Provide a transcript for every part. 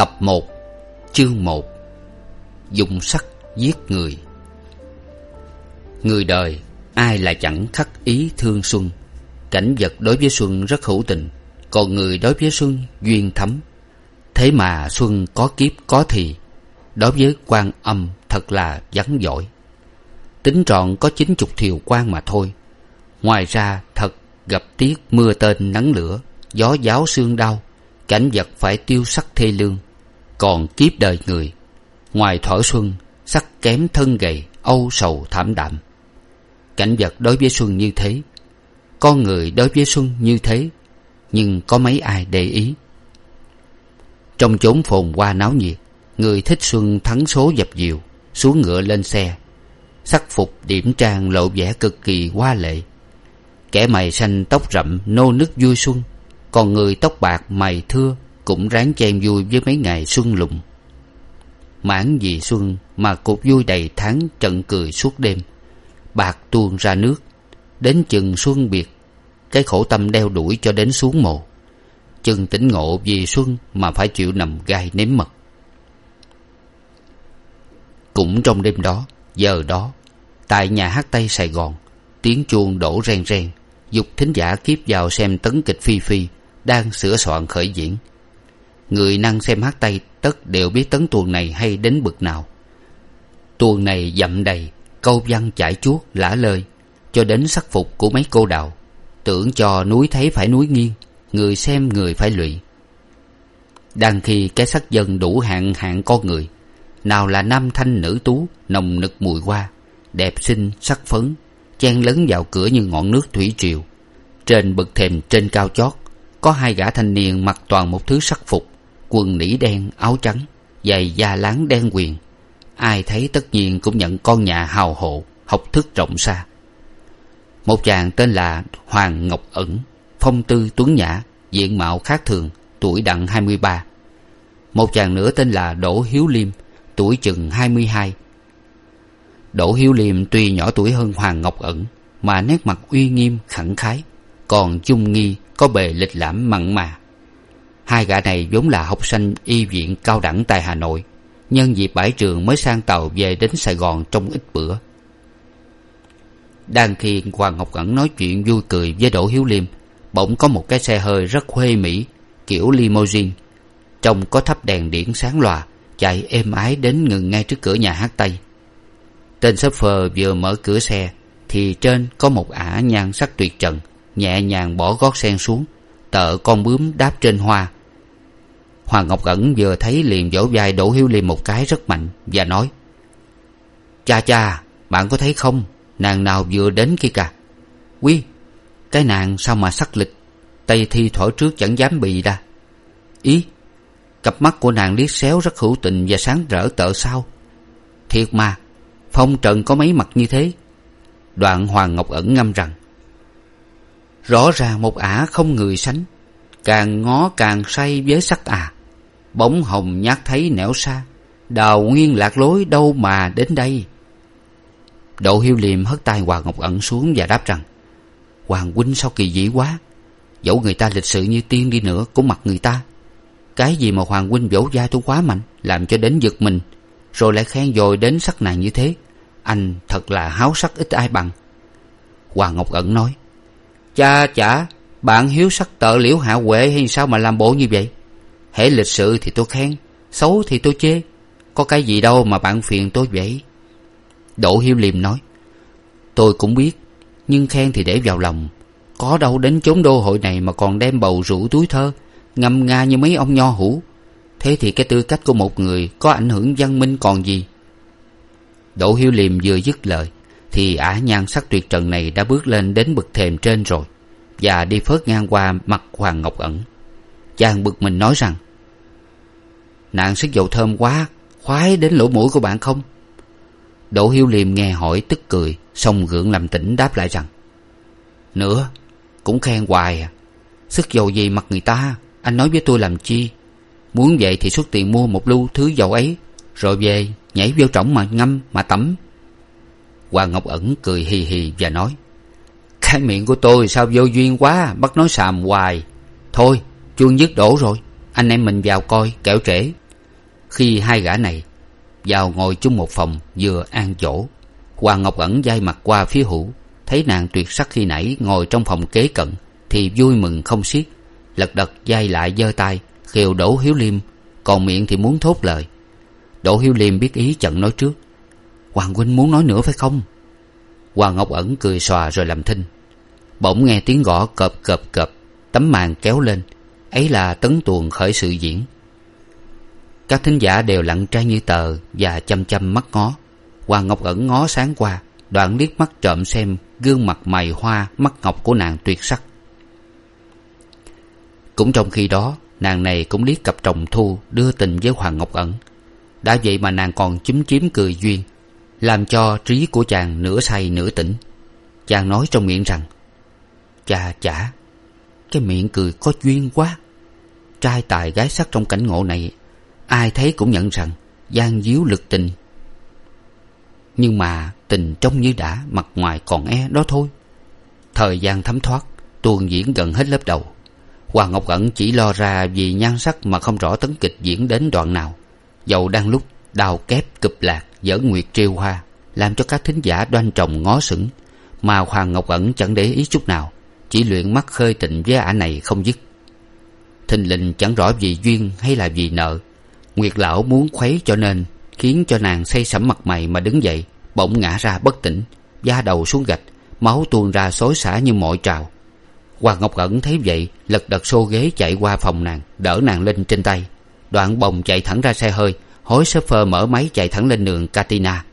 Tập một, Chương một. Dùng sắt giết người. Người đời, Ai là chẳng khắc ý thương Xuân. Cảnh vật đối với Xuân rất hữu tình, Còn người đối với Xuân duyên thấm. Thế mà Xuân có kiếp có thì, Đối với quan âm thật là vắng giỏi Tính trọn có chín chục thiều quan mà thôi. Ngoài ra, thật gặp tiết mưa tên nắng lửa, Gió giáo xương đau, Cảnh vật phải tiêu sắc thê lương còn kiếp đời người. Ngoài thỏa xuân, sắc kém thân gầy, âu sầu thảm đạm. Cảnh vật đối với xuân như thế, con người đối với xuân như thế, nhưng có mấy ai để ý? Trong chốn phồn hoa náo nhiệt, người thích xuân thắng số dập dìu, xuống ngựa lên xe. Sắc phục điểm trang lộ vẻ cực kỳ hoa lệ. Kẻ mày xanh tóc rậm, nô nức vui xuân, còn người tóc bạc mày thưa cũng ráng chen vui với mấy ngày xuân lùng mãn vì xuân mà cuộc vui đầy tháng trận cười suốt đêm, bạc tuôn ra nước. Đến chừng xuân biệt, cái khổ tâm đeo đuổi cho đến xuống mồ. Chừng tỉnh ngộ vì xuân mà phải chịu nằm gai nếm mật. Cũng trong đêm đó, giờ đó, tại nhà hát tây sài gòn, tiếng chuông đổ ren ren dục thính giả kiếp vào xem tấn kịch phi phi đang sửa soạn khởi diễn người năng xem hát tay tất đều biết tấn tuồng này hay đến bực nào. Tuồng này dặm đầy, câu văn chải chuốt, lả lơi, cho đến sắc phục của mấy cô đạo. Tưởng cho núi thấy phải núi nghiêng, người xem người phải lụy. Đang khi cái sắc dân đủ hạng hạng con người, nào là nam thanh nữ tú, nồng nực mùi hoa, đẹp xinh, sắc phấn, chen lấn vào cửa như ngọn nước thủy triều. Trên bậc thềm trên cao chót, có hai gã thanh niên mặc toàn một thứ sắc phục quần nỉ đen, áo trắng, giày da láng đen quyền. Ai thấy tất nhiên cũng nhận con nhà hào hộ, học thức rộng xa. Một chàng tên là hoàng ngọc ẩn, phong tư tuấn nhã, diện mạo khác thường, tuổi đặng hai mươi ba. Một chàng nữa tên là đỗ hiếu liêm, tuổi chừng hai mươi hai. Đỗ hiếu liêm tuy nhỏ tuổi hơn hoàng ngọc ẩn, mà nét mặt uy nghiêm, khẳng khái, còn chung nghi, có bề lịch lãm mặn mà hai gã này vốn là học sinh y viện cao đẳng tại hà nội, nhân dịp bãi trường mới sang tàu về đến sài gòn trong ít bữa. Đang khi hoàng ngọc ẩn nói chuyện vui cười với đỗ hiếu liêm, bỗng có một cái xe hơi rất khuê mỹ kiểu limousine, trông có thắp đèn điển sáng lòa chạy êm ái đến ngừng ngay trước cửa nhà hát tây. Tên shopper vừa mở cửa xe, thì trên có một ả nhan sắc tuyệt trần, nhẹ nhàng bỏ gót sen xuống, tợ con bướm đáp trên hoa hoàng ngọc ẩn vừa thấy liền vỗ vai đỗ hiếu liêm một cái rất mạnh và nói, cha cha, bạn có thấy không? Nàng nào vừa đến kia cả. quy cái nàng sao mà sắc lịch? Tây thi thổi trước chẳng dám bì ra. Ý, cặp mắt của nàng liếc xéo rất hữu tình và sáng rỡ tợ sao? Thiệt mà, phong trần có mấy mặt như thế? Đoạn hoàng ngọc ẩn ngâm rằng, rõ ràng một ả không người sánh, càng ngó càng say với sắc à bóng hồng nhát thấy nẻo xa. Đào nguyên lạc lối đâu mà đến đây? Đỗ hiếu liêm hất tay hoàng ngọc ẩn xuống và đáp rằng, hoàng huynh sao kỳ dị quá? Dẫu người ta lịch sự như tiên đi nữa cũng mặc người ta. Cái gì mà hoàng huynh vỗ vai tôi quá mạnh, làm cho đến giật mình. Rồi lại khen dồi đến sắc nàng như thế. Anh thật là háo sắc ít ai bằng. Hoàng ngọc ẩn nói, cha, chả, bạn hiếu sắc tợ liễu hạ huệ hay sao mà làm bộ như vậy? Hễ lịch sự thì tôi khen, xấu thì tôi chê. Có cái gì đâu mà bạn phiền tôi vậy? Đỗ hiếu liêm nói, tôi cũng biết, nhưng khen thì để vào lòng. Có đâu đến chốn đô hội này mà còn đem bầu rượu túi thơ, ngâm nga như mấy ông nho hủ. Thế thì cái tư cách của một người có ảnh hưởng văn minh còn gì? Đỗ hiếu liêm vừa dứt lời, thì ả nhan sắc tuyệt trần này đã bước lên đến bậc thềm trên rồi, và đi phớt ngang qua mặt hoàng ngọc ẩn chàng bực mình nói rằng, nàng sức dầu thơm quá, khoái đến lỗ mũi của bạn không? Đỗ hiếu liêm nghe hỏi tức cười xong gượng làm tỉnh đáp lại rằng, nữa, cũng khen hoài à. Sức dầu gì mặt người ta? Anh nói với tôi làm chi? Muốn vậy thì xuất tiền mua một lu thứ dầu ấy, rồi về nhảy vô trỏng mà ngâm, mà tắm. Hoàng ngọc ẩn cười hì hì và nói, cái miệng của tôi sao vô duyên quá, bắt nói xàm hoài. Thôi chuông dứt đổ rồi. Anh em mình vào coi, kẻo trễ. Khi hai gã này vào ngồi chung một phòng vừa an chỗ, hoàng ngọc ẩn d mặt qua phía hữu thấy nàng tuyệt sắc khi nãy ngồi trong phòng kế cận thì vui mừng không xiết, lật đật d lại giơ tay khều đỗ hiếu liêm, còn miệng thì muốn thốt lời. Đỗ hiếu liêm biết ý chận nói trước. Hoàng huynh muốn nói nữa phải không? Hoàng ngọc ẩn cười xòa rồi làm thinh. Bỗng nghe tiếng gõ cợp cợp cợp, tấm màn kéo lên ấy là tấn tuồng khởi sự diễn. Các thính giả đều lặng trai như tờ và chăm chăm mắt ngó. Hoàng ngọc ẩn ngó sáng qua, đoạn liếc mắt trộm xem gương mặt mày hoa, mắt ngọc của nàng tuyệt sắc. Cũng trong khi đó, nàng này cũng liếc cặp chồng thu đưa tình với hoàng ngọc ẩn. Đã vậy mà nàng còn chúm chím cười duyên, làm cho trí của chàng nửa say nửa tỉnh. Chàng nói trong miệng rằng, chà chả cái miệng cười có duyên quá. Trai tài gái sắc trong cảnh ngộ này, ai thấy cũng nhận rằng gian díu lực tình. Nhưng mà tình trông như đã, mặt ngoài còn e đó thôi. Thời gian thấm thoát, tuồng diễn gần hết lớp đầu. Hoàng ngọc ẩn chỉ lo ra vì nhan sắc mà không rõ tấn kịch diễn đến đoạn nào. Dầu đang lúc đào kép cụp lạc dở nguyệt trêu hoa, làm cho các thính giả đoan trọng ngó sững, mà hoàng ngọc ẩn chẳng để ý chút nào chỉ luyện mắt khơi tình với ả này không dứt. Thình lình chẳng rõ vì duyên hay là vì nợ, nguyệt lão muốn khuấy cho nên, khiến cho nàng say sẩm mặt mày mà đứng dậy, bỗng ngã ra bất tỉnh, da đầu xuống gạch, máu tuôn ra xối xả như mọi trào. Hoàng ngọc ẩn thấy vậy, lật đật xô ghế chạy qua phòng nàng, đỡ nàng lên trên tay. Đoạn bồng chạy thẳng ra xe hơi, hối s phơ mở máy chạy thẳng lên đường katina.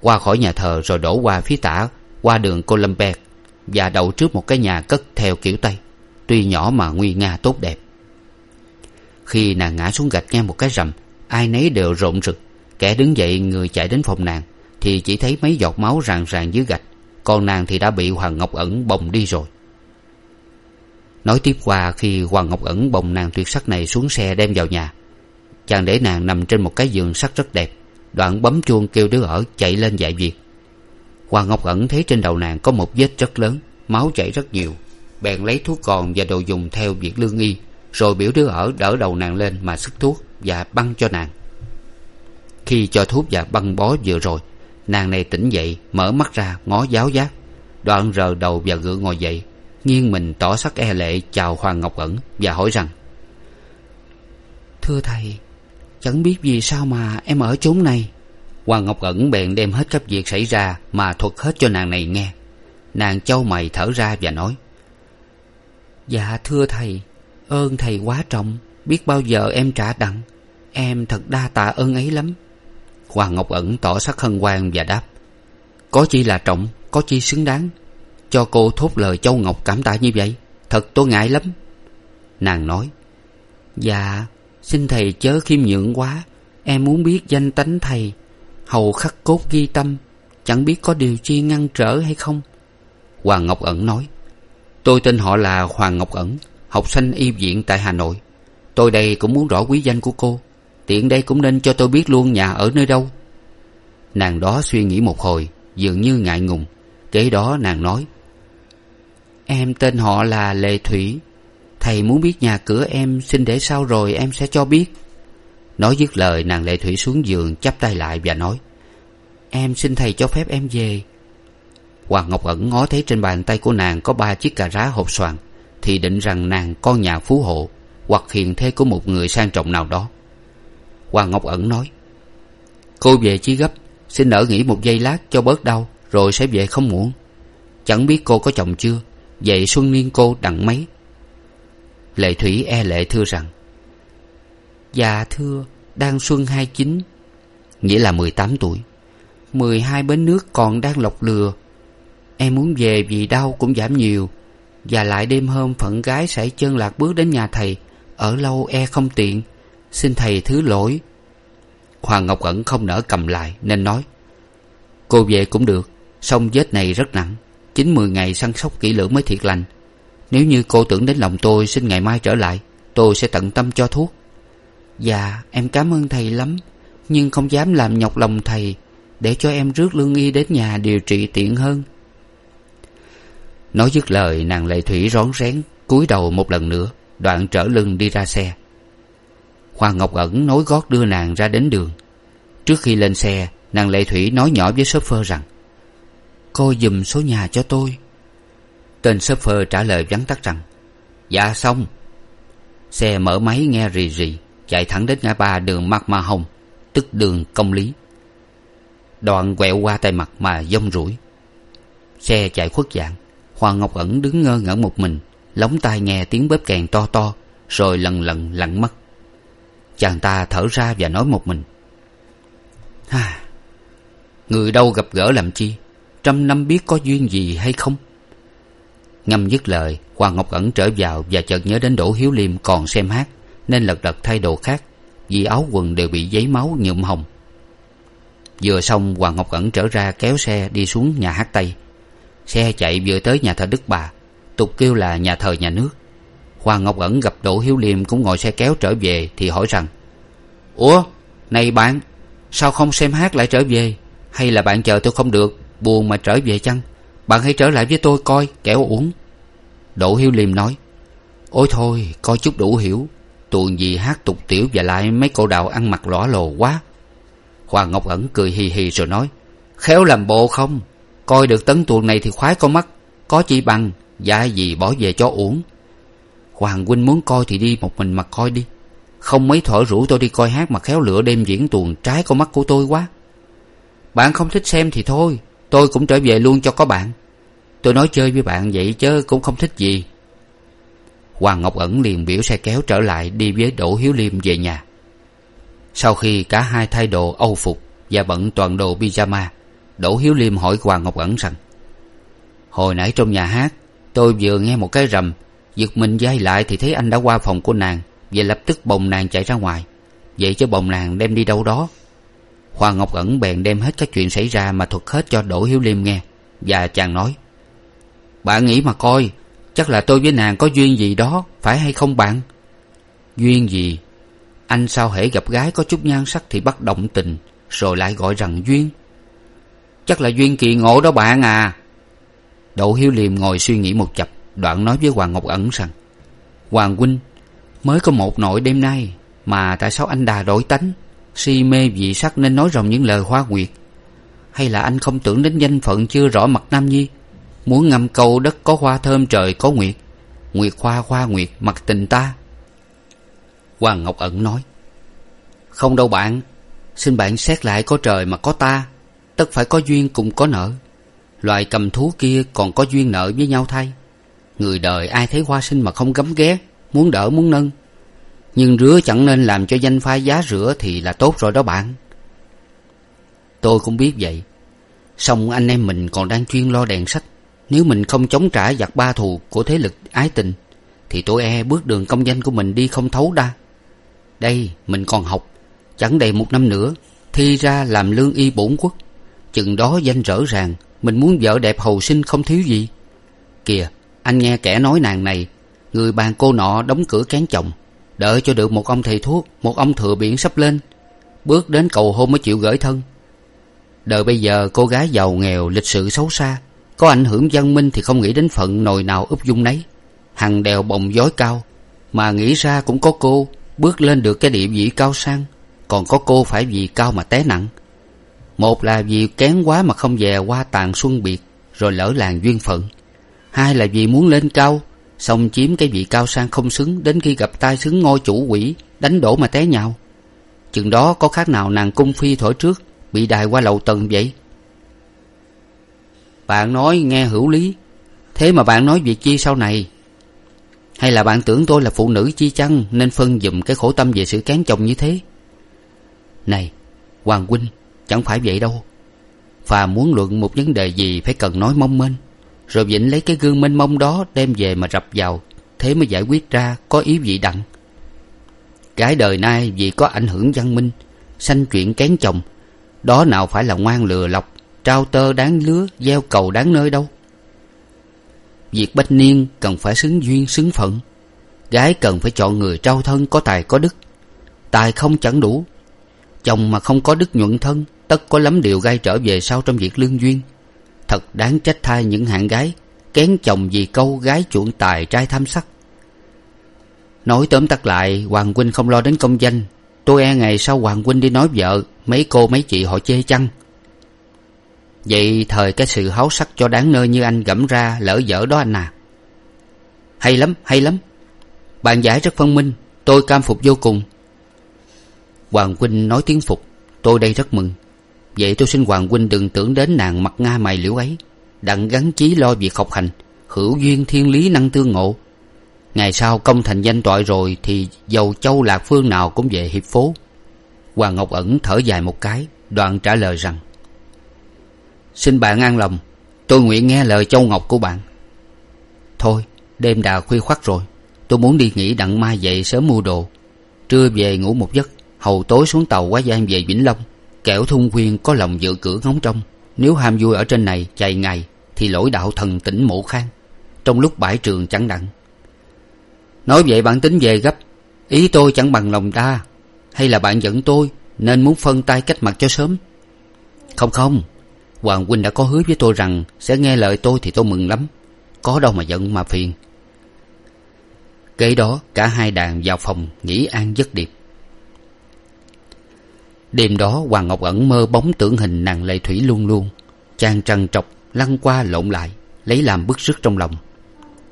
Qua khỏi nhà thờ rồi đổ qua phía tả, qua đường columbet và đậu trước một cái nhà cất theo kiểu tây, tuy nhỏ mà nguy nga tốt đẹp. Khi nàng ngã xuống gạch ngang một cái rầm, ai nấy đều rộn rực. Kẻ đứng dậy người chạy đến phòng nàng, thì chỉ thấy mấy giọt máu ràng ràng dưới gạch. Còn nàng thì đã bị hoàng ngọc ẩn bồng đi rồi. Nói tiếp qua, khi hoàng ngọc ẩn bồng nàng tuyệt sắc này xuống xe đem vào nhà, chàng để nàng nằm trên một cái giường sắt rất đẹp. Đoạn bấm chuông kêu đứa ở chạy lên dạy việc hoàng ngọc ẩn thấy trên đầu nàng có một vết rất lớn, máu chảy rất nhiều. Bèn lấy thuốc còn và đồ dùng theo việc lương y, rồi biểu đứa ở đỡ đầu nàng lên mà sức thuốc và băng cho nàng. Khi cho thuốc và băng bó vừa rồi, nàng này tỉnh dậy, mở mắt ra, ngó giáo giác. Đoạn rờ đầu và gượng ngồi dậy, nghiêng mình tỏ sắc e lệ chào hoàng ngọc ẩn và hỏi rằng, thưa thầy, chẳng biết vì sao mà em ở chốn này? Hoàng ngọc ẩn bèn đem hết các việc xảy ra mà thuật hết cho nàng này nghe. Nàng châu mày thở ra và nói dạ thưa thầy, ơn thầy quá trọng, biết bao giờ em trả đặng. Em thật đa tạ ơn ấy lắm. Hoàng ngọc ẩn tỏ sắc hân hoan và đáp, có chi là trọng, có chi xứng đáng. Cho cô thốt lời châu ngọc cảm tạ như vậy, thật tôi ngại lắm. Nàng nói dạ xin thầy chớ khiêm nhượng quá. Em muốn biết danh tánh thầy hầu khắc cốt ghi tâm, chẳng biết có điều chi ngăn trở hay không. Hoàng ngọc ẩn nói, tôi tên họ là hoàng ngọc ẩn, học sinh y viện tại hà nội. Tôi đây cũng muốn rõ quý danh của cô, tiện đây cũng nên cho tôi biết luôn nhà ở nơi đâu. Nàng đó suy nghĩ một hồi, dường như ngại ngùng, kế đó nàng nói, em tên họ là lệ thủy, thầy muốn biết nhà cửa em xin để sau rồi em sẽ cho biết nói dứt lời, nàng lệ thủy xuống giường, chắp tay lại và nói, em xin thầy cho phép em về. Hoàng ngọc ẩn ngó thấy trên bàn tay của nàng có ba chiếc cà rá hộp xoàn, thì định rằng nàng con nhà phú hộ, hoặc hiền thê của một người sang trọng nào đó. Hoàng ngọc ẩn nói, cô về chí gấp, xin ở nghỉ một giây lát cho bớt đau, rồi sẽ về không muộn. Chẳng biết cô có chồng chưa, vậy xuân niên cô đặng mấy? Lệ thủy e lệ thưa rằng dạ thưa đang xuân hai chín, nghĩa là mười tám tuổi. Mười hai bến nước còn đang lọc lừa. Em muốn về vì đau cũng giảm nhiều. Và lại đêm hôm phận gái sải chân lạc bước đến nhà thầy, ở lâu e không tiện. Xin thầy thứ lỗi. Hoàng ngọc ẩn không nỡ cầm lại, nên nói, cô về cũng được, song vết này rất nặng. Chín mười ngày săn sóc kỹ lưỡng mới thiệt lành. Nếu như cô tưởng đến lòng tôi, xin ngày mai trở lại, tôi sẽ tận tâm cho thuốc dạ em cảm ơn thầy lắm. Nhưng không dám làm nhọc lòng thầy, để cho em rước lương y đến nhà điều trị tiện hơn. Nói dứt lời, nàng lệ thủy rón rén cúi đầu một lần nữa, đoạn trở lưng đi ra xe. Hoàng ngọc ẩn nối gót đưa nàng ra đến đường. Trước khi lên xe, nàng lệ thủy nói nhỏ với shopher rằng, cô giùm số nhà cho tôi. Tên shopher trả lời vắn tắt rằng dạ xong. Xe mở máy nghe rì rì chạy thẳng đến ngã ba đường mạc ma hồng, tức đường công lý. Đoạn quẹo qua tay mặt mà dông rủi. Xe chạy khuất dạng hoàng ngọc ẩn đứng ngơ ngẩn một mình, lóng tai nghe tiếng bếp kèn to to, rồi lần lần lặn mất. Chàng ta thở ra và nói một mình. Ha, người đâu gặp gỡ làm chi? Trăm năm biết có duyên gì hay không? Ngâm dứt lời hoàng ngọc ẩn trở vào và chợt nhớ đến đỗ hiếu liêm còn xem hát nên lật đật thay đồ khác, vì áo quần đều bị giấy máu nhuộm hồng. Vừa xong, hoàng ngọc ẩn trở ra kéo xe đi xuống nhà hát tây. Xe chạy vừa tới nhà thờ đức bà, tục kêu là nhà thờ nhà nước. Hoàng ngọc ẩn gặp đỗ hiếu liêm cũng ngồi xe kéo trở về thì hỏi rằng, ủa, này bạn, sao không xem hát lại trở về? Hay là bạn chờ tôi không được, buồn mà trở về chăng? Bạn hãy trở lại với tôi coi, kẻo uống đỗ hiếu liêm nói, ôi thôi, coi chút đủ hiểu tuồng gì hát tục tiểu và lại mấy cô đạo ăn mặc lõa lồ quá. Hoàng ngọc ẩn cười hì hì rồi nói, khéo làm bộ không? Coi được tấn tuồng này thì khoái con mắt, có chi bằng dạ gì bỏ về cho uổng. Hoàng huynh muốn coi thì đi một mình mà coi đi. Không mấy thổi rủ tôi đi coi hát mà khéo lựa đêm diễn tuồng trái con mắt của tôi quá. Bạn không thích xem thì thôi, tôi cũng trở về luôn cho có bạn. Tôi nói chơi với bạn vậy chứ cũng không thích gì hoàng ngọc ẩn liền biểu xe kéo trở lại đi với đỗ hiếu liêm về nhà. Sau khi cả hai thay đồ âu phục và bận toàn đồ pyjama, đỗ hiếu liêm hỏi hoàng ngọc ẩn rằng, hồi nãy trong nhà hát, tôi vừa nghe một cái rầm, giật mình dây lại thì thấy anh đã qua phòng của nàng và lập tức bồng nàng chạy ra ngoài. Vậy chứ bồng nàng đem đi đâu đó? Hoàng ngọc ẩn bèn đem hết các chuyện xảy ra mà thuật hết cho đỗ hiếu liêm nghe và chàng nói, bạn nghĩ mà coi chắc là tôi với nàng có duyên gì đó, phải hay không bạn? Duyên gì? Anh sao hễ gặp gái có chút nhan sắc thì bắt động tình, rồi lại gọi rằng duyên. Chắc là duyên kỳ ngộ đó bạn à. Đỗ hiếu liêm ngồi suy nghĩ một chập, đoạn nói với hoàng ngọc ẩn rằng, hoàng huynh, mới có một nội đêm nay mà tại sao anh đà đổi tánh? Si mê vị sắc nên nói ròng những lời hoa nguyệt. Hay là anh không tưởng đến danh phận chưa rõ mặt nam nhi? Muốn ngâm câu đất có hoa thơm, trời có nguyệt. Nguyệt hoa hoa nguyệt mặt tình ta. Hoàng ngọc ẩn nói, không đâu bạn, xin bạn xét lại có trời mà có ta. Tất phải có duyên cùng có nợ. Loài cầm thú kia còn có duyên nợ với nhau thay. Người đời ai thấy hoa sinh mà không gấm ghé, muốn đỡ, muốn nâng. Nhưng rứa chẳng nên làm cho danh phai giá rửa thì là tốt rồi đó bạn. Tôi cũng biết vậy. Song anh em mình còn đang chuyên lo đèn sách nếu mình không chống trả giặc ba thù của thế lực ái tình, thì tôi e bước đường công danh của mình đi không thấu đa. Đây, mình còn học. Chẳng đầy một năm nữa, thi ra làm lương y bổn quốc. Chừng đó danh rỡ ràng, mình muốn vợ đẹp hầu sinh không thiếu gì. Kìa, anh nghe kẻ nói nàng này, người bàn cô nọ đóng cửa kén chồng, đợi cho được một ông thầy thuốc, một ông thừa biển sắp lên. Bước đến cầu hôn mới chịu gửi thân. Đời bây giờ cô gái giàu nghèo, lịch sự xấu xa có ảnh hưởng văn minh thì không nghĩ đến phận nồi nào úp dung nấy. Hằng đèo bồng dối cao, mà nghĩ ra cũng có cô bước lên được cái địa vị cao sang, còn có cô phải vì cao mà té nặng. Một là vì kén quá mà không về qua tàn xuân biệt, rồi lỡ làng duyên phận. Hai là vì muốn lên cao, xong chiếm cái vị cao sang không xứng đến khi gặp tai xứng ngôi chủ quỷ, đánh đổ mà té nhào. Chừng đó có khác nào nàng cung phi thổi trước, bị đài qua lầu tầng vậy? Bạn nói nghe hữu lý. Thế mà bạn nói việc chi sau này? Hay là bạn tưởng tôi là phụ nữ chi chăng nên phân giùm cái khổ tâm về sự kén chồng như thế? Này, hoàng huynh, chẳng phải vậy đâu. Phà muốn luận một vấn đề gì phải cần nói mong mênh rồi vịnh lấy cái gương mênh mông đó đem về mà rập vào, thế mới giải quyết ra có ý vị đặng. Cái đời nay vì có ảnh hưởng văn minh, sanh chuyện kén chồng, đó nào phải là ngoan lừa lọc trao tơ đáng lứa, gieo cầu đáng nơi đâu. Việc bách niên cần phải xứng duyên, xứng phận. Gái cần phải chọn người trao thân có tài, có đức. Tài không chẳng đủ. Chồng mà không có đức nhuận thân, tất có lắm điều gai trở về sau trong việc lương duyên. Thật đáng trách thai những hạng gái, kén chồng vì câu gái chuộng tài trai tham sắc. Nói tóm tắt lại, hoàng huynh không lo đến công danh. Tôi e ngày sau hoàng huynh đi nói vợ, mấy cô mấy chị họ chê chăng? Vậy thời cái sự háo sắc cho đáng nơi như anh gẫm ra lỡ dở đó anh à. Hay lắm hay lắm. Bạn giải rất phân minh, tôi cam phục vô cùng. Hoàng huynh nói tiếng phục, tôi đây rất mừng. Vậy tôi xin hoàng huynh đừng tưởng đến nàng mặt nga mày liễu ấy. Đặng gắn chí lo việc học hành, hữu duyên thiên lý năng tương ngộ. Ngày sau công thành danh toại rồi thì dầu châu lạc phương nào cũng về hiệp phố. Hoàng ngọc ẩn thở dài một cái, đoạn trả lời rằng xin bạn an lòng. Tôi nguyện nghe lời châu ngọc của bạn. Thôi, đêm đà khuya khoắt rồi. Tôi muốn đi nghỉ đặng mai dậy sớm mua đồ. Trưa về ngủ một giấc, hầu tối xuống tàu quá giang về vĩnh long. Kẻo thung khuyên có lòng dự cửa ngóng trông. Nếu ham vui ở trên này chạy ngày, thì lỗi đạo thần tỉnh mộ khang. Trong lúc bãi trường chẳng đặng. Nói vậy bạn tính về gấp. Ý tôi chẳng bằng lòng ta hay là bạn giận tôi, nên muốn phân tay cách mặt cho sớm? Không không hoàng huynh đã có hứa với tôi rằng sẽ nghe lời tôi thì tôi mừng lắm. Có đâu mà giận mà phiền. Kế đó, cả hai đàn vào phòng nghỉ an giấc điệp. Đêm đó, hoàng ngọc ẩn mơ bóng tưởng hình nàng lệ thủy luôn luôn, chàng trằn trọc, lăn qua lộn lại, lấy làm bức sức trong lòng.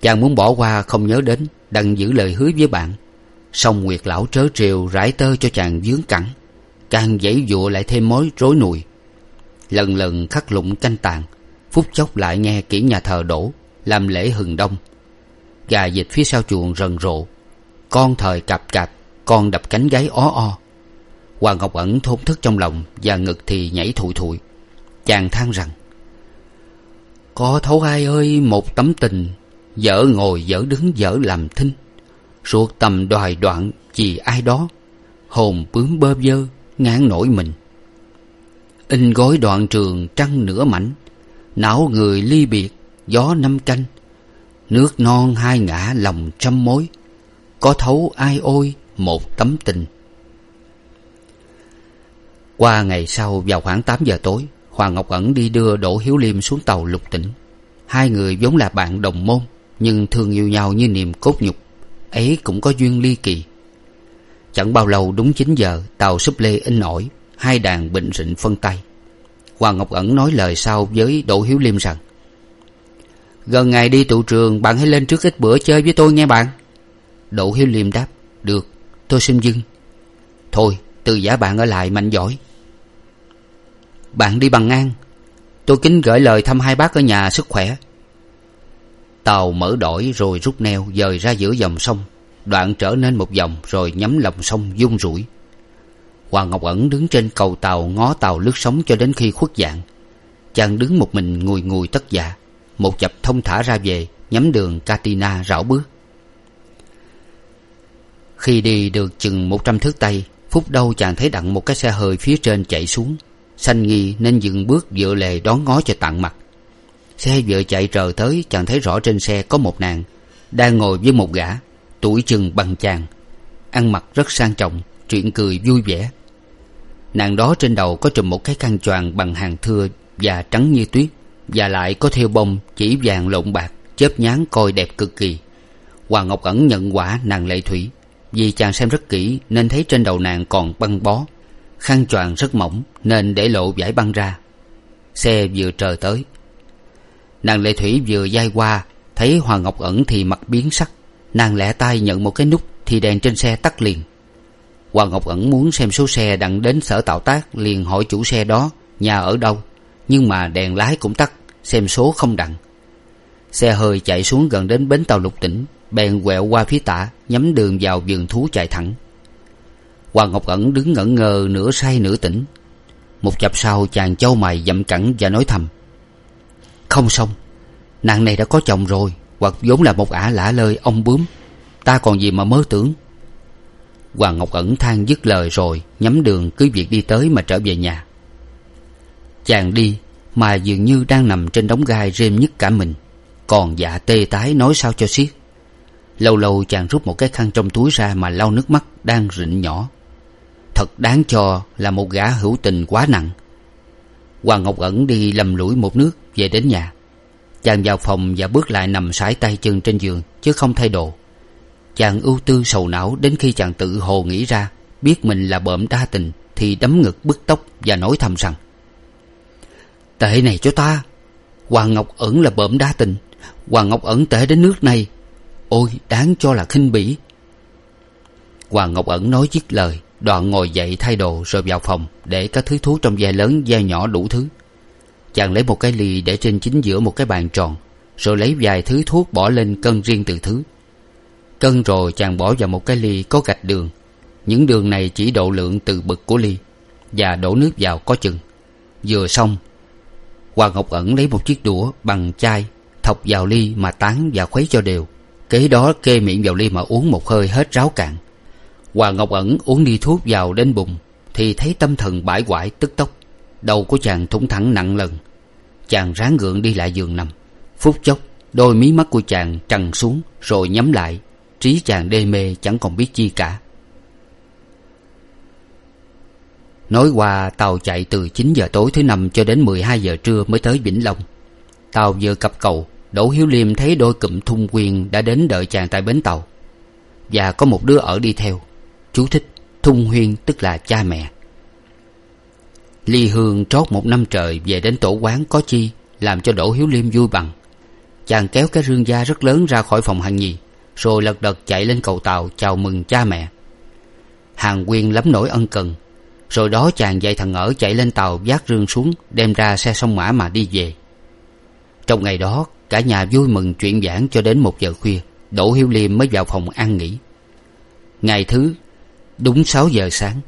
Chàng muốn bỏ qua, không nhớ đến đặng giữ lời hứa với bạn. Song nguyệt lão trớ trêu, rải tơ cho chàng vướng cẳng, càng dãy dụa lại thêm mối rối nùi lần lần khắc lụng canh tàn. Phút chốc lại nghe kỹ nhà thờ đổ, làm lễ hừng đông. Gà vịt phía sau chuồng rần rộ, con thời cạp cạp, con đập cánh gáy ó o. Hoàng ngọc ẩn thốn thức trong lòng và ngực thì nhảy thụi thụi, chàng than rằng, có thấu ai ơi, một tấm tình, dở ngồi dở đứng dở làm thinh. Ruột tầm đoài đoạn, vì ai đó, hồn bướm bơ vơ, ngán nổi mình in gói đoạn trường trăng nửa mảnh, não người ly biệt, gió năm canh, nước non hai ngã lòng trăm mối, có thấu ai ôi một tấm tình. Qua ngày sau, vào khoảng tám giờ tối, hoàng ngọc ẩn đi đưa đỗ hiếu liêm xuống tàu lục tỉnh. Hai người vốn là bạn đồng môn, nhưng thương yêu nhau như niềm cốt nhục, ấy cũng có duyên ly kỳ. Chẳng bao lâu, đúng chín giờ, tàu súp lê in ỏi hai đàn bệnh rịnh phân tay. Hoàng ngọc ẩn nói lời sau với đỗ hiếu liêm rằng, gần ngày đi tụ trường, bạn hãy lên trước ít bữa chơi với tôi nghe bạn. Đỗ hiếu liêm đáp, được, tôi xin dưng thôi, từ giả bạn ở lại mạnh giỏi. Bạn đi bằng ngang. Tôi kính gửi lời thăm hai bác ở nhà sức khỏe. Tàu mở đổi rồi rút neo, dời ra giữa dòng sông. Đoạn trở nên một vòng rồi nhắm lòng sông dung rủi hoàng ngọc ẩn đứng trên cầu tàu ngó tàu lướt sóng cho đến khi khuất dạng. Chàng đứng một mình ngùi ngùi tất dạ một chập thông thả ra về, nhắm đường katina rảo bước. Khi đi được chừng một trăm thước tây, phút đâu chàng thấy đặng một cái xe hơi phía trên chạy xuống. Sanh nghi nên dừng bước dựa lề đón ngó cho tặng mặt. Xe vừa chạy trờ tới, chàng thấy rõ trên xe có một nàng đang ngồi với một gã, tuổi chừng bằng chàng, ăn mặc rất sang trọng, chuyện cười vui vẻ nàng đó trên đầu có trùm một cái khăn choàng bằng hàng thưa và trắng như tuyết, và lại có thêu bông chỉ vàng lộn bạc, chớp nhán coi đẹp cực kỳ. Hoàng ngọc ẩn nhận quả, nàng lệ thủy. Vì chàng xem rất kỹ, nên thấy trên đầu nàng còn băng bó. Khăn choàng rất mỏng, nên để lộ vải băng ra. Xe vừa trờ tới. Nàng lệ thủy vừa d qua, thấy hoàng ngọc ẩn thì mặt biến sắc. Nàng lẹ tay nhận một cái nút thì đèn trên xe tắt liền hoàng ngọc ẩn muốn xem số xe đặng đến sở tạo tác, liền hỏi chủ xe đó, nhà ở đâu? Nhưng mà đèn lái cũng tắt, xem số không đặng. Xe hơi chạy xuống gần đến bến tàu lục tỉnh, bèn quẹo qua phía tả, nhắm đường vào vườn thú chạy thẳng. Hoàng ngọc ẩn đứng ngẩn ngơ nửa say nửa tỉnh. Một chập sau, chàng châu mày dậm cẳng và nói thầm, không xong, nàng này đã có chồng rồi, hoặc vốn là một ả lả lơi, ông bướm. Ta còn gì mà mơ tưởng? Hoàng ngọc ẩn than dứt lời rồi, nhắm đường cứ việc đi tới mà trở về nhà. Chàng đi, mà dường như đang nằm trên đống gai rêm nhất cả mình. Còn dạ tê tái nói sao cho xiết. Lâu lâu chàng rút một cái khăn trong túi ra mà lau nước mắt đang rịn nhỏ. Thật đáng cho là một gã hữu tình quá nặng. Hoàng ngọc ẩn đi lầm lũi một nước, về đến nhà. Chàng vào phòng và bước lại nằm sải tay chân trên giường, chứ không thay đồ chàng ưu tư sầu não đến khi chàng tự hồ nghĩ ra, biết mình là bợm đa tình thì đấm ngực bứt tóc và nói thầm rằng, tệ này cho ta hoàng ngọc ẩn là bợm đa tình hoàng ngọc ẩn tệ đến nước này. Ôi, đáng cho là khinh bỉ. Hoàng ngọc ẩn nói dứt lời đoạn ngồi dậy thay đồ rồi vào phòng để các thứ thuốc trong vai lớn vai nhỏ đủ thứ. Chàng lấy một cái ly để trên chính giữa một cái bàn tròn, rồi lấy vài thứ thuốc bỏ lên cân riêng từ thứ cân rồi chàng bỏ vào một cái ly có gạch đường. Những đường này chỉ độ lượng từ bực của ly, và đổ nước vào có chừng. Vừa xong hoàng ngọc ẩn lấy một chiếc đũa bằng chai, thọc vào ly mà tán và khuấy cho đều. Kế đó kê miệng vào ly mà uống một hơi hết ráo cạn. Hoàng ngọc ẩn uống đi thuốc vào đến bụng, thì thấy tâm thần bãi quải tức tốc. Đầu của chàng thủng thẳng nặng lần. Chàng ráng gượng đi lại giường nằm. Phút chốc, đôi mí mắt của chàng trằn xuống rồi nhắm lại trí chàng đê mê chẳng còn biết chi cả. Nói qua, tàu chạy từ chín giờ tối thứ năm cho đến mười hai giờ trưa mới tới vĩnh long. Tàu vừa cập cầu, đỗ hiếu liêm thấy đôi cụm thung quyên đã đến đợi chàng tại bến tàu. Và có một đứa ở đi theo. Chú thích, thung huyên tức là cha mẹ. Ly hương trót một năm trời về đến tổ quán có chi, làm cho đỗ hiếu liêm vui bằng. Chàng kéo cái rương da rất lớn ra khỏi phòng hàng nhì rồi lật đật chạy lên cầu tàu chào mừng cha mẹ. Hàng quyên lắm nỗi ân cần, rồi đó chàng dạy thằng ở chạy lên tàu vác rương xuống, đem ra xe sông mã mà đi về. Trong ngày đó, cả nhà vui mừng chuyện giảng cho đến một giờ khuya, đỗ hiếu liêm mới vào phòng ăn nghỉ. Ngày thứ, đúng sáu giờ sáng,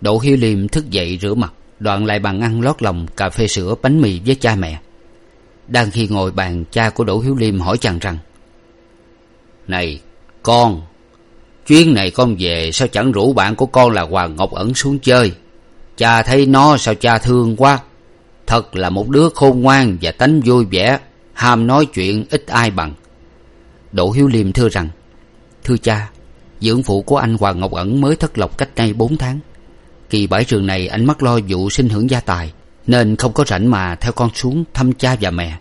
đỗ hiếu liêm thức dậy rửa mặt, đoạn lại bàn ăn lót lòng, cà phê sữa, bánh mì với cha mẹ. Đang khi ngồi bàn, cha của đỗ hiếu liêm hỏi chàng rằng này, con, chuyến này con về sao chẳng rủ bạn của con là hoàng ngọc ẩn xuống chơi? Cha thấy nó sao cha thương quá. Thật là một đứa khôn ngoan và tánh vui vẻ, ham nói chuyện ít ai bằng. Đỗ hiếu liêm thưa rằng, thưa cha, dưỡng phụ của anh hoàng ngọc ẩn mới thất lộc cách nay bốn tháng. Kỳ bãi trường này anh mắc lo vụ sinh hưởng gia tài, nên không có rảnh mà theo con xuống thăm cha và mẹ.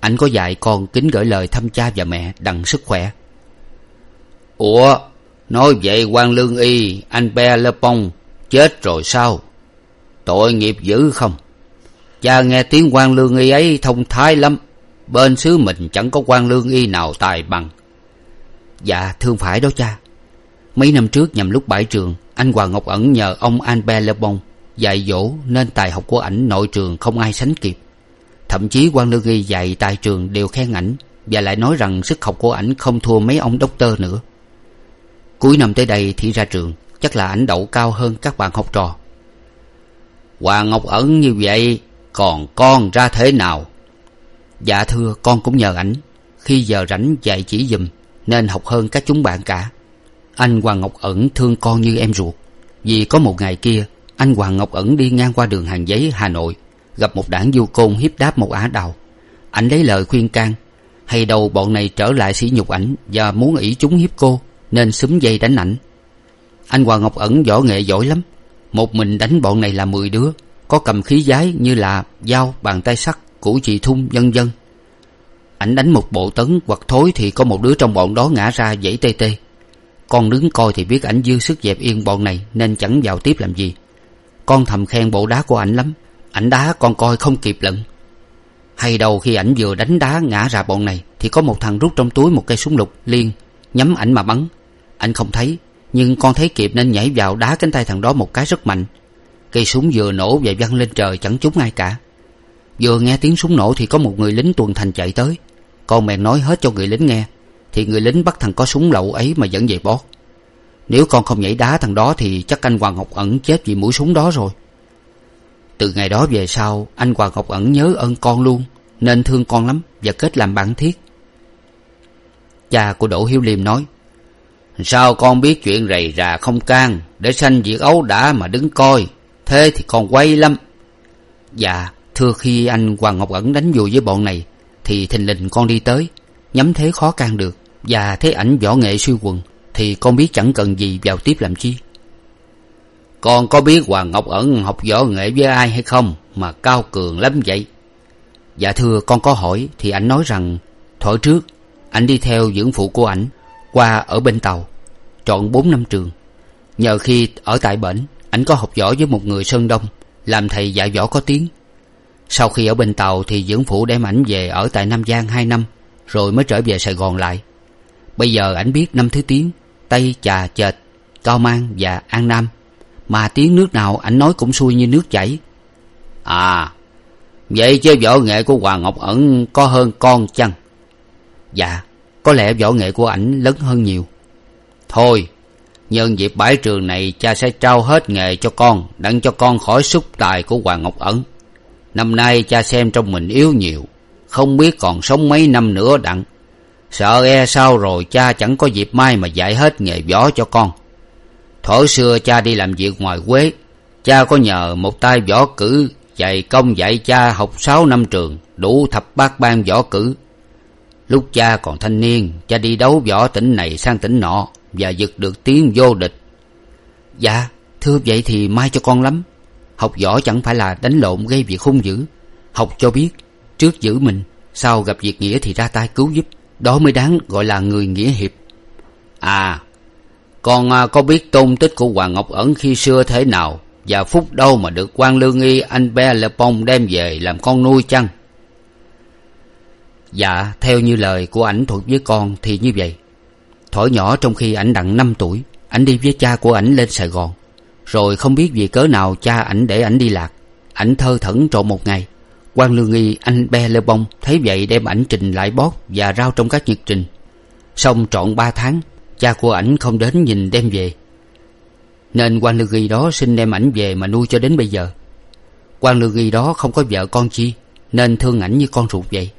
Anh có dạy con kính gửi lời thăm cha và mẹ đặng sức khỏe ủa, nói vậy quan lương y, anh pe le pong, chết rồi sao? Tội nghiệp dữ không? Cha nghe tiếng quan lương y ấy thông thái lắm, bên xứ mình chẳng có quan lương y nào tài bằng. Dạ thương phải đó cha. Mấy năm trước nhằm lúc bãi trường, anh hoàng ngọc ẩn nhờ ông albert le pong dạy dỗ nên tài học của ảnh nội trường không ai sánh kịp. Thậm chí quan lương y dạy tại trường đều khen ảnh và lại nói rằng sức học của ảnh không thua mấy ông doctor nữa cuối năm tới đây thì ra trường, chắc là ảnh đậu cao hơn các bạn học trò. Hoàng ngọc ẩn như vậy, còn con ra thế nào? Dạ thưa, con cũng nhờ ảnh. Khi giờ rảnh dạy chỉ giùm, nên học hơn các chúng bạn cả. Anh hoàng ngọc ẩn thương con như em ruột. Vì có một ngày kia, anh hoàng ngọc ẩn đi ngang qua đường hàng giấy, hà nội, gặp một đảng du côn hiếp đáp một ả đào. Ảnh lấy lời khuyên can, hay đâu bọn này trở lại sỉ nhục ảnh và muốn ỷ chúng hiếp cô nên xúm dây đánh ảnh. Anh hoàng ngọc ẩn võ nghệ giỏi lắm. Một mình đánh bọn này là mười đứa, có cầm khí giái như là dao, bàn tay sắt, củ chì thun, vân vân. Ảnh đánh một bộ tấn hoặc thối thì có một đứa trong bọn đó ngã ra dãy tê tê. Con đứng coi thì biết ảnh dư sức dẹp yên bọn này nên chẳng vào tiếp làm gì. Con thầm khen bộ đá của ảnh lắm. Ảnh đá con coi không kịp lận. Hay đâu khi ảnh vừa đánh đá ngã ra bọn này thì có một thằng rút trong túi một cây súng lục liên, nhắm ảnh mà bắn anh không thấy, nhưng con thấy kịp nên nhảy vào đá cánh tay thằng đó một cái rất mạnh. Cây súng vừa nổ và văng lên trời chẳng trúng ai cả. Vừa nghe tiếng súng nổ thì có một người lính tuần thành chạy tới. Con mèn nói hết cho người lính nghe, thì người lính bắt thằng có súng lậu ấy mà dẫn về bót. Nếu con không nhảy đá thằng đó thì chắc anh hoàng ngọc ẩn chết vì mũi súng đó rồi. Từ ngày đó về sau, anh hoàng ngọc ẩn nhớ ơn con luôn, nên thương con lắm và kết làm bạn thiết. Cha của đỗ hiếu liêm nói sao con biết chuyện rầy rà không can? Để sanh việc ấu đã mà đứng coi. Thế thì con quay lắm. Dạ thưa khi anh hoàng ngọc ẩn đánh vui với bọn này, thì thình lình con đi tới. Nhắm thế khó can được. Và thấy ảnh võ nghệ suy quần, thì con biết chẳng cần gì vào tiếp làm chi. Con có biết hoàng ngọc ẩn học võ nghệ với ai hay không mà cao cường lắm vậy? Dạ thưa, con có hỏi, thì ảnh nói rằng thuở trước ảnh đi theo dưỡng phụ của ảnh, qua ở bên tàu trọn bốn năm trường. Nhờ khi ở tại bển ảnh có học võ với một người sơn đông, làm thầy dạy võ có tiếng. Sau khi ở bên tàu thì dưỡng phụ đem ảnh về ở tại nam giang hai năm, rồi mới trở về sài gòn lại. Bây giờ ảnh biết năm thứ tiếng, tây, chà, chệt, cao mang và an nam. Mà tiếng nước nào ảnh nói cũng xuôi như nước chảy. À vậy chứ võ nghệ của hoàng ngọc ẩn có hơn con chăng? Dạ có lẽ võ nghệ của ảnh lớn hơn nhiều thôi, nhân dịp bãi trường này, cha sẽ trao hết nghề cho con, đặng cho con khỏi xúc tài của hoàng ngọc ẩn. Năm nay cha xem trong mình yếu nhiều, không biết còn sống mấy năm nữa đặng. Sợ e sao rồi, cha chẳng có dịp mai mà dạy hết nghề võ cho con. Thuở xưa cha đi làm việc ngoài quế cha có nhờ một tay võ cử dạy công dạy cha học sáu năm trường, đủ thập bát ban võ cử lúc cha còn thanh niên, cha đi đấu võ tỉnh này sang tỉnh nọ và giật được tiếng vô địch. Dạ thưa vậy thì mai cho con lắm. Học võ chẳng phải là đánh lộn gây việc hung dữ. Học cho biết, trước giữ mình, sau gặp việc nghĩa thì ra tay cứu giúp. Đó mới đáng gọi là người nghĩa hiệp. À con à, có biết tôn tích của hoàng ngọc ẩn khi xưa thế nào và phúc đâu mà được quan lương y anh be le pong đem về làm con nuôi chăng? Dạ theo như lời của ảnh thuật với con thì như vậy. Thuở nhỏ trong khi ảnh đặng năm tuổi, ảnh đi với cha của ảnh lên sài gòn. Rồi không biết vì cớ nào cha ảnh để ảnh đi lạc. Ảnh thơ thẩn trộn một ngày. Quan lương y, anh be lê bông, thấy vậy đem ảnh trình lại bót và rao trong các nhật trình. Xong trọn ba tháng, cha của ảnh không đến nhìn đem về. Nên quan lương y đó xin đem ảnh về mà nuôi cho đến bây giờ. Quan lương y đó không có vợ con chi, nên thương ảnh như con ruột vậy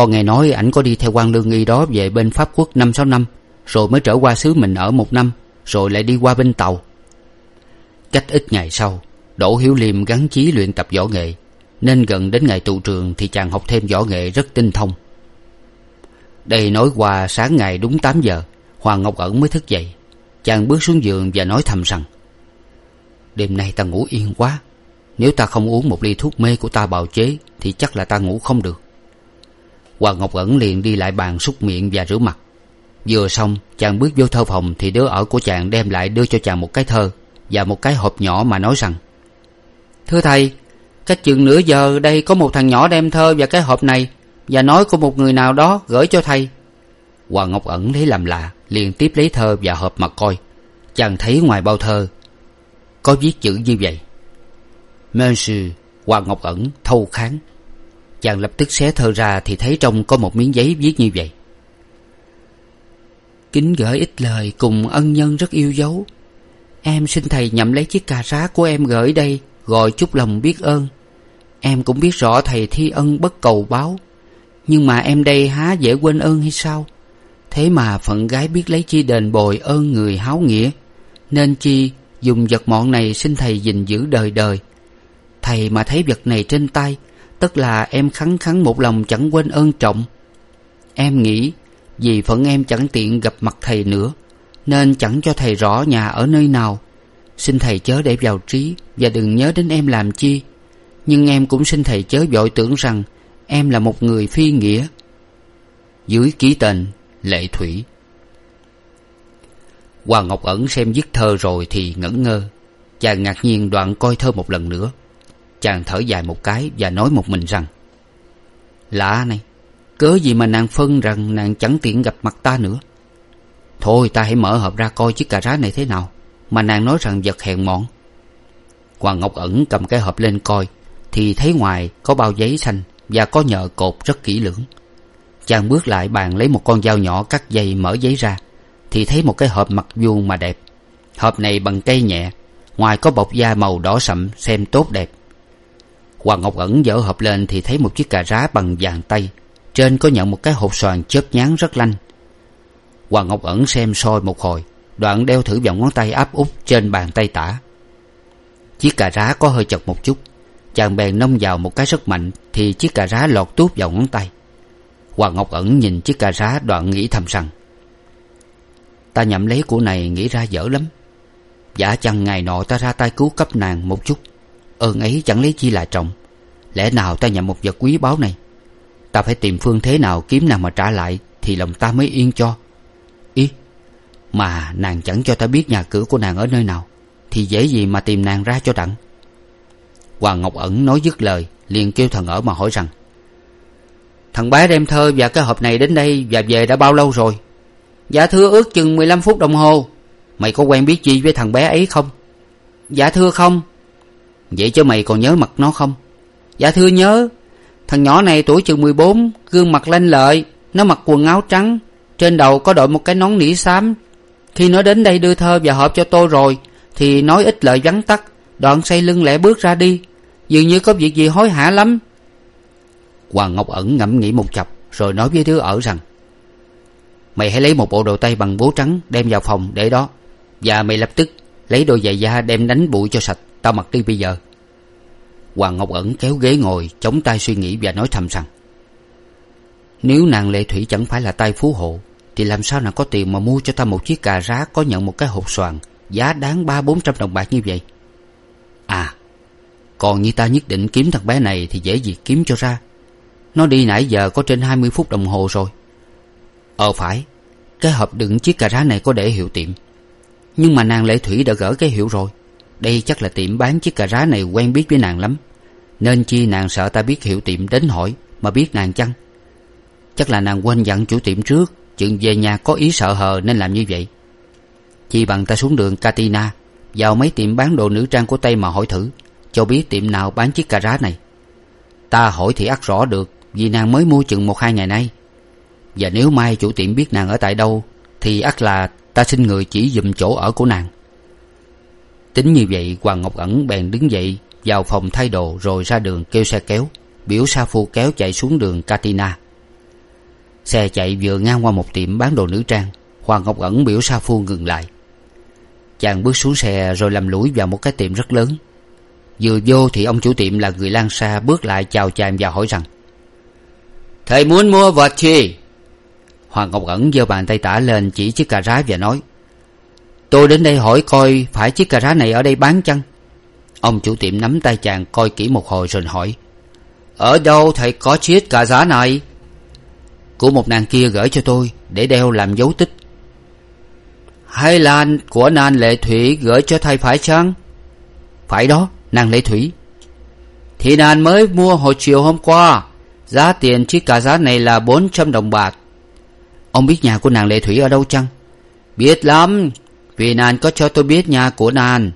con nghe nói ảnh có đi theo quan lương y đó về bên pháp quốc năm sáu năm, rồi mới trở qua xứ mình ở một năm, rồi lại đi qua bên tàu. Cách ít ngày sau, đỗ hiếu liêm gắn chí luyện tập võ nghệ, nên gần đến ngày tụ trường thì chàng học thêm võ nghệ rất tinh thông. Đây nói qua sáng ngày đúng tám giờ, hoàng ngọc ẩn mới thức dậy. Chàng bước xuống giường và nói thầm rằng, đêm nay ta ngủ yên quá, nếu ta không uống một ly thuốc mê của ta bào chế thì chắc là ta ngủ không được hoàng ngọc ẩn liền đi lại bàn súc miệng và rửa mặt. Vừa xong, chàng bước vô thơ phòng thì đứa ở của chàng đem lại đưa cho chàng một cái thơ và một cái hộp nhỏ mà nói rằng, thưa thầy, cách chừng nửa giờ đây có một thằng nhỏ đem thơ và cái hộp này và nói của một người nào đó gửi cho thầy. Hoàng ngọc ẩn lấy làm lạ, liền tiếp lấy thơ và hộp mà coi. Chàng thấy ngoài bao thơ, có viết chữ như vậy. Monsieur hoàng ngọc ẩn thâu kháng chàng lập tức xé thơ ra thì thấy trong có một miếng giấy viết như vậy. Kính gửi ít lời cùng ân nhân rất yêu dấu. Em xin thầy nhậm lấy chiếc cà rá của em gửi đây, gọi chút lòng biết ơn. Em cũng biết rõ thầy thi ân bất cầu báo. Nhưng mà em đây há dễ quên ơn hay sao? Thế mà phận gái biết lấy chi đền bồi ơn người háo nghĩa. Nên chi dùng vật mọn này xin thầy gìn giữ đời đời. Thầy mà thấy vật này trên tay tức là em khắng khắng một lòng chẳng quên ơn trọng. Em nghĩ, vì phận em chẳng tiện gặp mặt thầy nữa, nên chẳng cho thầy rõ nhà ở nơi nào. Xin thầy chớ để vào trí, và đừng nhớ đến em làm chi. Nhưng em cũng xin thầy chớ vội tưởng rằng em là một người phi nghĩa. Dưới ký tên, lệ thủy. Hoàng ngọc ẩn xem dứt thơ rồi thì ngẩn ngơ. Chàng ngạc nhiên đoạn coi thơ một lần nữa chàng thở dài một cái và nói một mình rằng, lạ này, cớ gì mà nàng phân rằng nàng chẳng tiện gặp mặt ta nữa? Thôi, ta hãy mở hộp ra coi chiếc cà rá này thế nào mà nàng nói rằng vật hèn mọn. Hoàng ngọc ẩn cầm cái hộp lên coi thì thấy ngoài có bao giấy xanh và có nhợ cột rất kỹ lưỡng. Chàng bước lại bàn lấy một con dao nhỏ cắt dây mở giấy ra thì thấy một cái hộp mặt vuông mà đẹp. Hộp này bằng cây nhẹ, ngoài có bọc da màu đỏ sậm xem tốt đẹp hoàng ngọc ẩn dở hộp lên thì thấy một chiếc cà rá bằng vàng tây trên có nhận một cái hột xoàn chớp nhán rất lanh. Hoàng ngọc ẩn xem soi một hồi, đoạn đeo thử vào ngón tay áp út trên bàn tay tả. Chiếc cà rá có hơi chật một chút. Chàng bèn nông vào một cái rất mạnh thì chiếc cà rá lọt tuốt vào ngón tay. Hoàng ngọc ẩn nhìn chiếc cà rá đoạn nghĩ thầm rằng, ta nhậm lấy của này nghĩ ra dở lắm. Dạ chăng ngày nọ ta ra tay cứu cấp nàng một chút ơn ấy chẳng lấy chi là trọng. Lẽ nào ta nhận một vật quý báu này? Ta phải tìm phương thế nào kiếm nàng mà trả lại thì lòng ta mới yên cho. Ý, mà nàng chẳng cho ta biết nhà cửa của nàng ở nơi nào, thì dễ gì mà tìm nàng ra cho đặng? Hoàng ngọc ẩn nói dứt lời, liền kêu thần ở mà hỏi rằng, thằng bé đem thơ và cái hộp này đến đây và về đã bao lâu rồi? Dạ thưa ước chừng mười lăm phút đồng hồ. Mày có quen biết gì với thằng bé ấy không? Dạ thưa không vậy chứ mày còn nhớ mặt nó không? Dạ thưa nhớ. Thằng nhỏ này tuổi chừng mười bốn, gương mặt lanh lợi, nó mặc quần áo trắng, trên đầu có đội một cái nón nỉ xám. Khi nó đến đây đưa thơ và hộp cho tôi rồi, thì nói ít lời vắn tắt, đoạn xây lưng lẻ bước ra đi. Dường như có việc gì hối hả lắm. Hoàng ngọc ẩn ngẫm nghĩ một chập, rồi nói với đứa ở rằng, mày hãy lấy một bộ đồ tây bằng bố trắng đem vào phòng để đó, và mày lập tức lấy đôi giày da đem đánh bụi cho sạch tao mặc đi bây giờ. Hoàng ngọc ẩn kéo ghế ngồi, chống tay suy nghĩ và nói thầm rằng, nếu nàng lệ thủy chẳng phải là tay phú hộ, thì làm sao nàng có tiền mà mua cho ta một chiếc cà rá có nhận một cái hộp xoàn, giá đáng ba bốn trăm đồng bạc như vậy? À còn như ta nhất định kiếm thằng bé này thì dễ gì kiếm cho ra. Nó đi nãy giờ có trên hai mươi phút đồng hồ rồi. Ờ phải, cái hộp đựng chiếc cà rá này có để hiệu tiệm. Nhưng mà nàng lệ thủy đã gỡ cái hiệu rồi đây chắc là tiệm bán chiếc cà rá này quen biết với nàng lắm. Nên chi nàng sợ ta biết hiệu tiệm đến hỏi, mà biết nàng chăng? Chắc là nàng quên dặn chủ tiệm trước chừng về nhà có ý sợ hờ nên làm như vậy. Chi bằng ta xuống đường katina, vào mấy tiệm bán đồ nữ trang của tây mà hỏi thử, cho biết tiệm nào bán chiếc cà rá này. Ta hỏi thì ắt rõ được, vì nàng mới mua chừng một hai ngày nay. Và nếu mai chủ tiệm biết nàng ở tại đâu, thì ắt là ta xin người chỉ dùm chỗ ở của nàng tính như vậy, hoàng ngọc ẩn bèn đứng dậy, vào phòng thay đồ rồi ra đường kêu xe kéo. Biểu sa phu kéo chạy xuống đường katina. Xe chạy vừa ngang qua một tiệm bán đồ nữ trang. Hoàng ngọc ẩn biểu sa phu ngừng lại. Chàng bước xuống xe rồi lầm lũi vào một cái tiệm rất lớn. Vừa vô thì ông chủ tiệm là người lan sa bước lại chào chàng và hỏi rằng, thầy muốn mua vật chi? Hoàng ngọc ẩn giơ bàn tay tả lên chỉ chiếc cà rá và nói tôi đến đây hỏi coi phải chiếc cà rá này ở đây bán chăng? Ông chủ tiệm nắm tay chàng coi kỹ một hồi rồi hỏi, ở đâu thầy có chiếc cà rá này? Của một nàng kia gửi cho tôi để đeo làm dấu tích. Hay là của nàng lệ thủy gửi cho thầy phải chăng? Phải đó, nàng lệ thủy. Thì nàng mới mua hồi chiều hôm qua. Giá tiền chiếc cà rá này là bốn trăm đồng bạc. Ông biết nhà của nàng lệ thủy ở đâu chăng? Biết lắm vì nàng có cho tôi biết nhà của nàng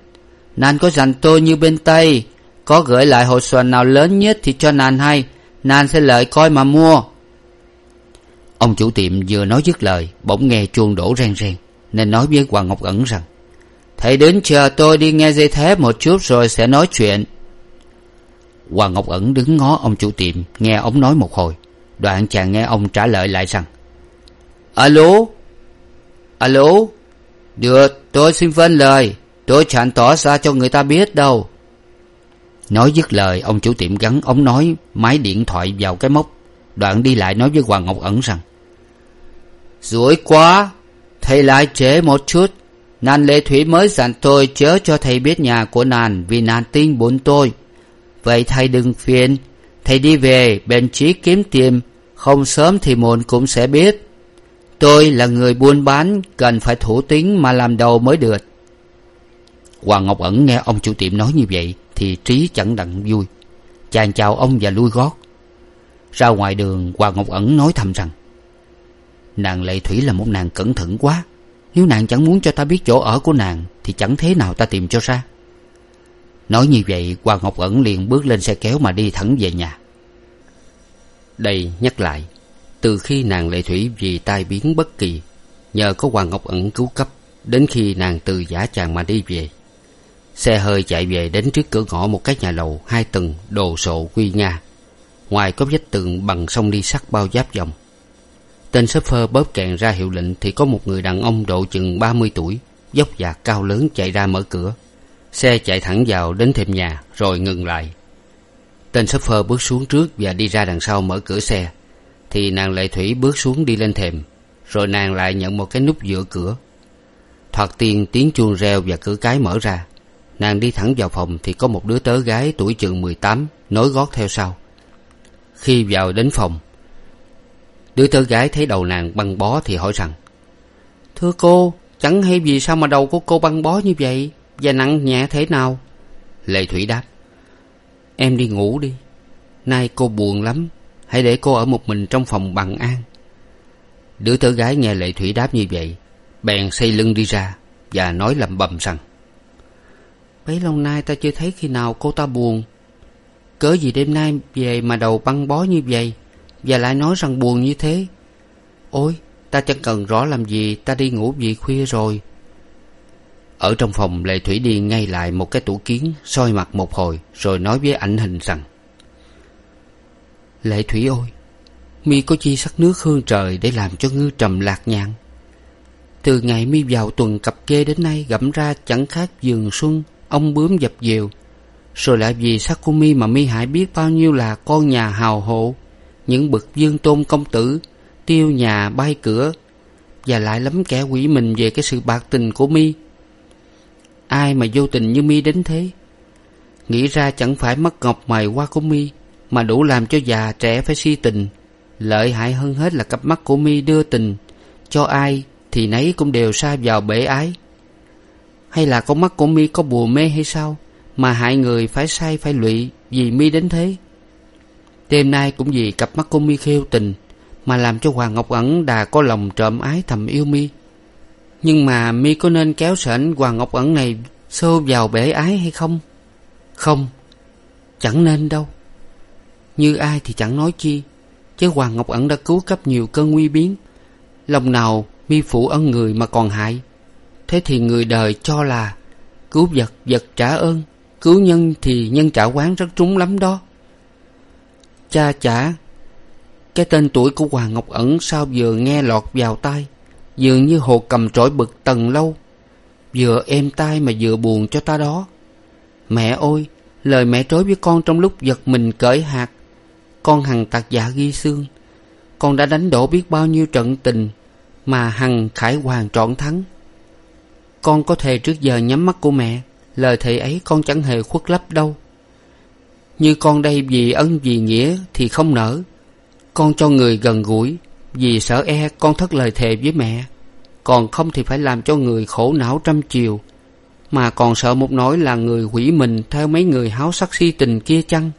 nàng có dặn tôi như bên tây, có gửi lại hồ xoàn nào lớn nhất thì cho nàng hay nàng sẽ lợi coi mà mua. Ông chủ tiệm vừa nói dứt lời, bỗng nghe chuông đổ reng reng, nên nói với hoàng ngọc ẩn rằng, thầy đến chờ tôi đi nghe dây thép một chút rồi sẽ nói chuyện. Hoàng ngọc ẩn đứng ngó ông chủ tiệm, nghe ông nói một hồi. Đoạn chàng nghe ông trả lời lại rằng, alo? Alo? Được, tôi xin vâng lời. Tôi chẳng tỏ ra cho người ta biết đâu. Nói dứt lời, ông chủ tiệm gắn ống nói, máy điện thoại vào cái móc. Đoạn đi lại nói với hoàng ngọc ẩn rằng, rủi quá, thầy lại trễ một chút. Nàng lệ thủy mới dặn tôi chớ cho thầy biết nhà của nàng vì nàng tin bốn tôi. Vậy thầy đừng phiền. Thầy đi về bền chí kiếm tìm. Không sớm thì muộn cũng sẽ biết tôi là người buôn bán, cần phải thủ tính mà làm đầu mới được. Hoàng ngọc ẩn nghe ông chủ tiệm nói như vậy thì trí chẳng đặng vui. Chàng chào ông và lui gót. Ra ngoài đường, hoàng ngọc ẩn nói thầm rằng, nàng lệ thủy là một nàng cẩn thận quá. Nếu nàng chẳng muốn cho ta biết chỗ ở của nàng thì chẳng thế nào ta tìm cho ra. Nói như vậy, hoàng ngọc ẩn liền bước lên xe kéo mà đi thẳng về nhà. Đây nhắc lại từ khi nàng lệ thủy vì tai biến bất kỳ, nhờ có hoàng ngọc ẩn cứu cấp, đến khi nàng từ giả chàng mà đi về. Xe hơi chạy về đến trước cửa ngõ một cái nhà lầu, hai tầng, đồ sộ quy nga. Ngoài có vách tường bằng sông đi sắt bao giáp vòng tên sếp phơ bóp kèn ra hiệu lệnh thì có một người đàn ông độ chừng ba mươi tuổi, dốc dạc cao lớn chạy ra mở cửa. Xe chạy thẳng vào đến thềm nhà, rồi ngừng lại. Tên sếp phơ bước xuống trước và đi ra đằng sau mở cửa xe thì nàng lệ thủy bước xuống đi lên thềm, rồi nàng lại nhận một cái nút giữa cửa. Thoạt tiên tiếng chuông reo và cửa cái mở ra. Nàng đi thẳng vào phòng thì có một đứa tớ gái tuổi chừng mười tám, nối gót theo sau. Khi vào đến phòng, đứa tớ gái thấy đầu nàng băng bó thì hỏi rằng, thưa cô, chẳng hay vì sao mà đầu của cô băng bó như vậy và nặng nhẹ thế nào? Lệ thủy đáp, em đi ngủ đi, nay cô buồn lắm hãy để cô ở một mình trong phòng bằng an. Đứa tớ gái nghe lệ thủy đáp như vậy, bèn xây lưng đi ra và nói lầm bầm rằng, bấy lâu nay ta chưa thấy khi nào cô ta buồn. Cớ gì đêm nay về mà đầu băng bó như vậy và lại nói rằng buồn như thế? Ôi, ta chẳng cần rõ làm gì, ta đi ngủ vì khuya rồi. Ở trong phòng, lệ thủy đi ngay lại một cái tủ kiến, soi mặt một hồi, rồi nói với ảnh hình rằng lệ thủy ôi, mi có chi sắc nước hương trời để làm cho ngư trầm lạc nhạn? Từ ngày mi vào tuần cặp kê đến nay gẫm ra chẳng khác vườn xuân ông bướm dập dìu. Rồi lại vì sắc của mi mà mi hãy biết bao nhiêu là con nhà hào hộ những bậc dương tôn công tử, tiêu nhà bay cửa, và lại lắm kẻ quỷ mình về cái sự bạc tình của mi. Ai mà vô tình như mi đến thế? Nghĩ ra chẳng phải mất ngọc mày qua của mi mà đủ làm cho già trẻ phải si tình. Lợi hại hơn hết là cặp mắt của mi đưa tình. Cho ai thì nấy cũng đều sa vào bể ái. Hay là con mắt của mi có bùa mê hay sao? Mà hại người phải sai phải lụy vì mi đến thế. Đêm nay cũng vì cặp mắt của mi khêu tình mà làm cho hoàng ngọc ẩn đà có lòng trộm ái thầm yêu mi. Nhưng mà mi có nên kéo sển hoàng ngọc ẩn này xô vào bể ái hay không? Không, chẳng nên đâu như ai thì chẳng nói chi. Chứ hoàng ngọc ẩn đã cứu cấp nhiều cơn nguy biến. Lòng nào mi phụ ân người mà còn hại. Thế thì người đời cho là cứu vật vật trả ơn, cứu nhân thì nhân trả quán rất trúng lắm đó. Cha chả, cái tên tuổi của hoàng ngọc ẩn sao vừa nghe lọt vào tai, dường như hồ cầm trỗi bực tầng lâu. Vừa êm tai mà vừa buồn cho ta đó. Mẹ ôi lời mẹ trối với con trong lúc giật mình cởi hạt con hằng tạc dạ ghi xương. Con đã đánh đổ biết bao nhiêu trận tình mà hằng khải hoàn trọn thắng. Con có thề trước giờ nhắm mắt của mẹ, lời thề ấy con chẳng hề khuất lấp đâu. Như con đây vì ân vì nghĩa thì không nỡ. Con cho người gần gũi, vì sợ e con thất lời thề với mẹ. Còn không thì phải làm cho người khổ não trăm chiều, mà còn sợ một nỗi là người hủy mình theo mấy người háo sắc si tình kia chăng?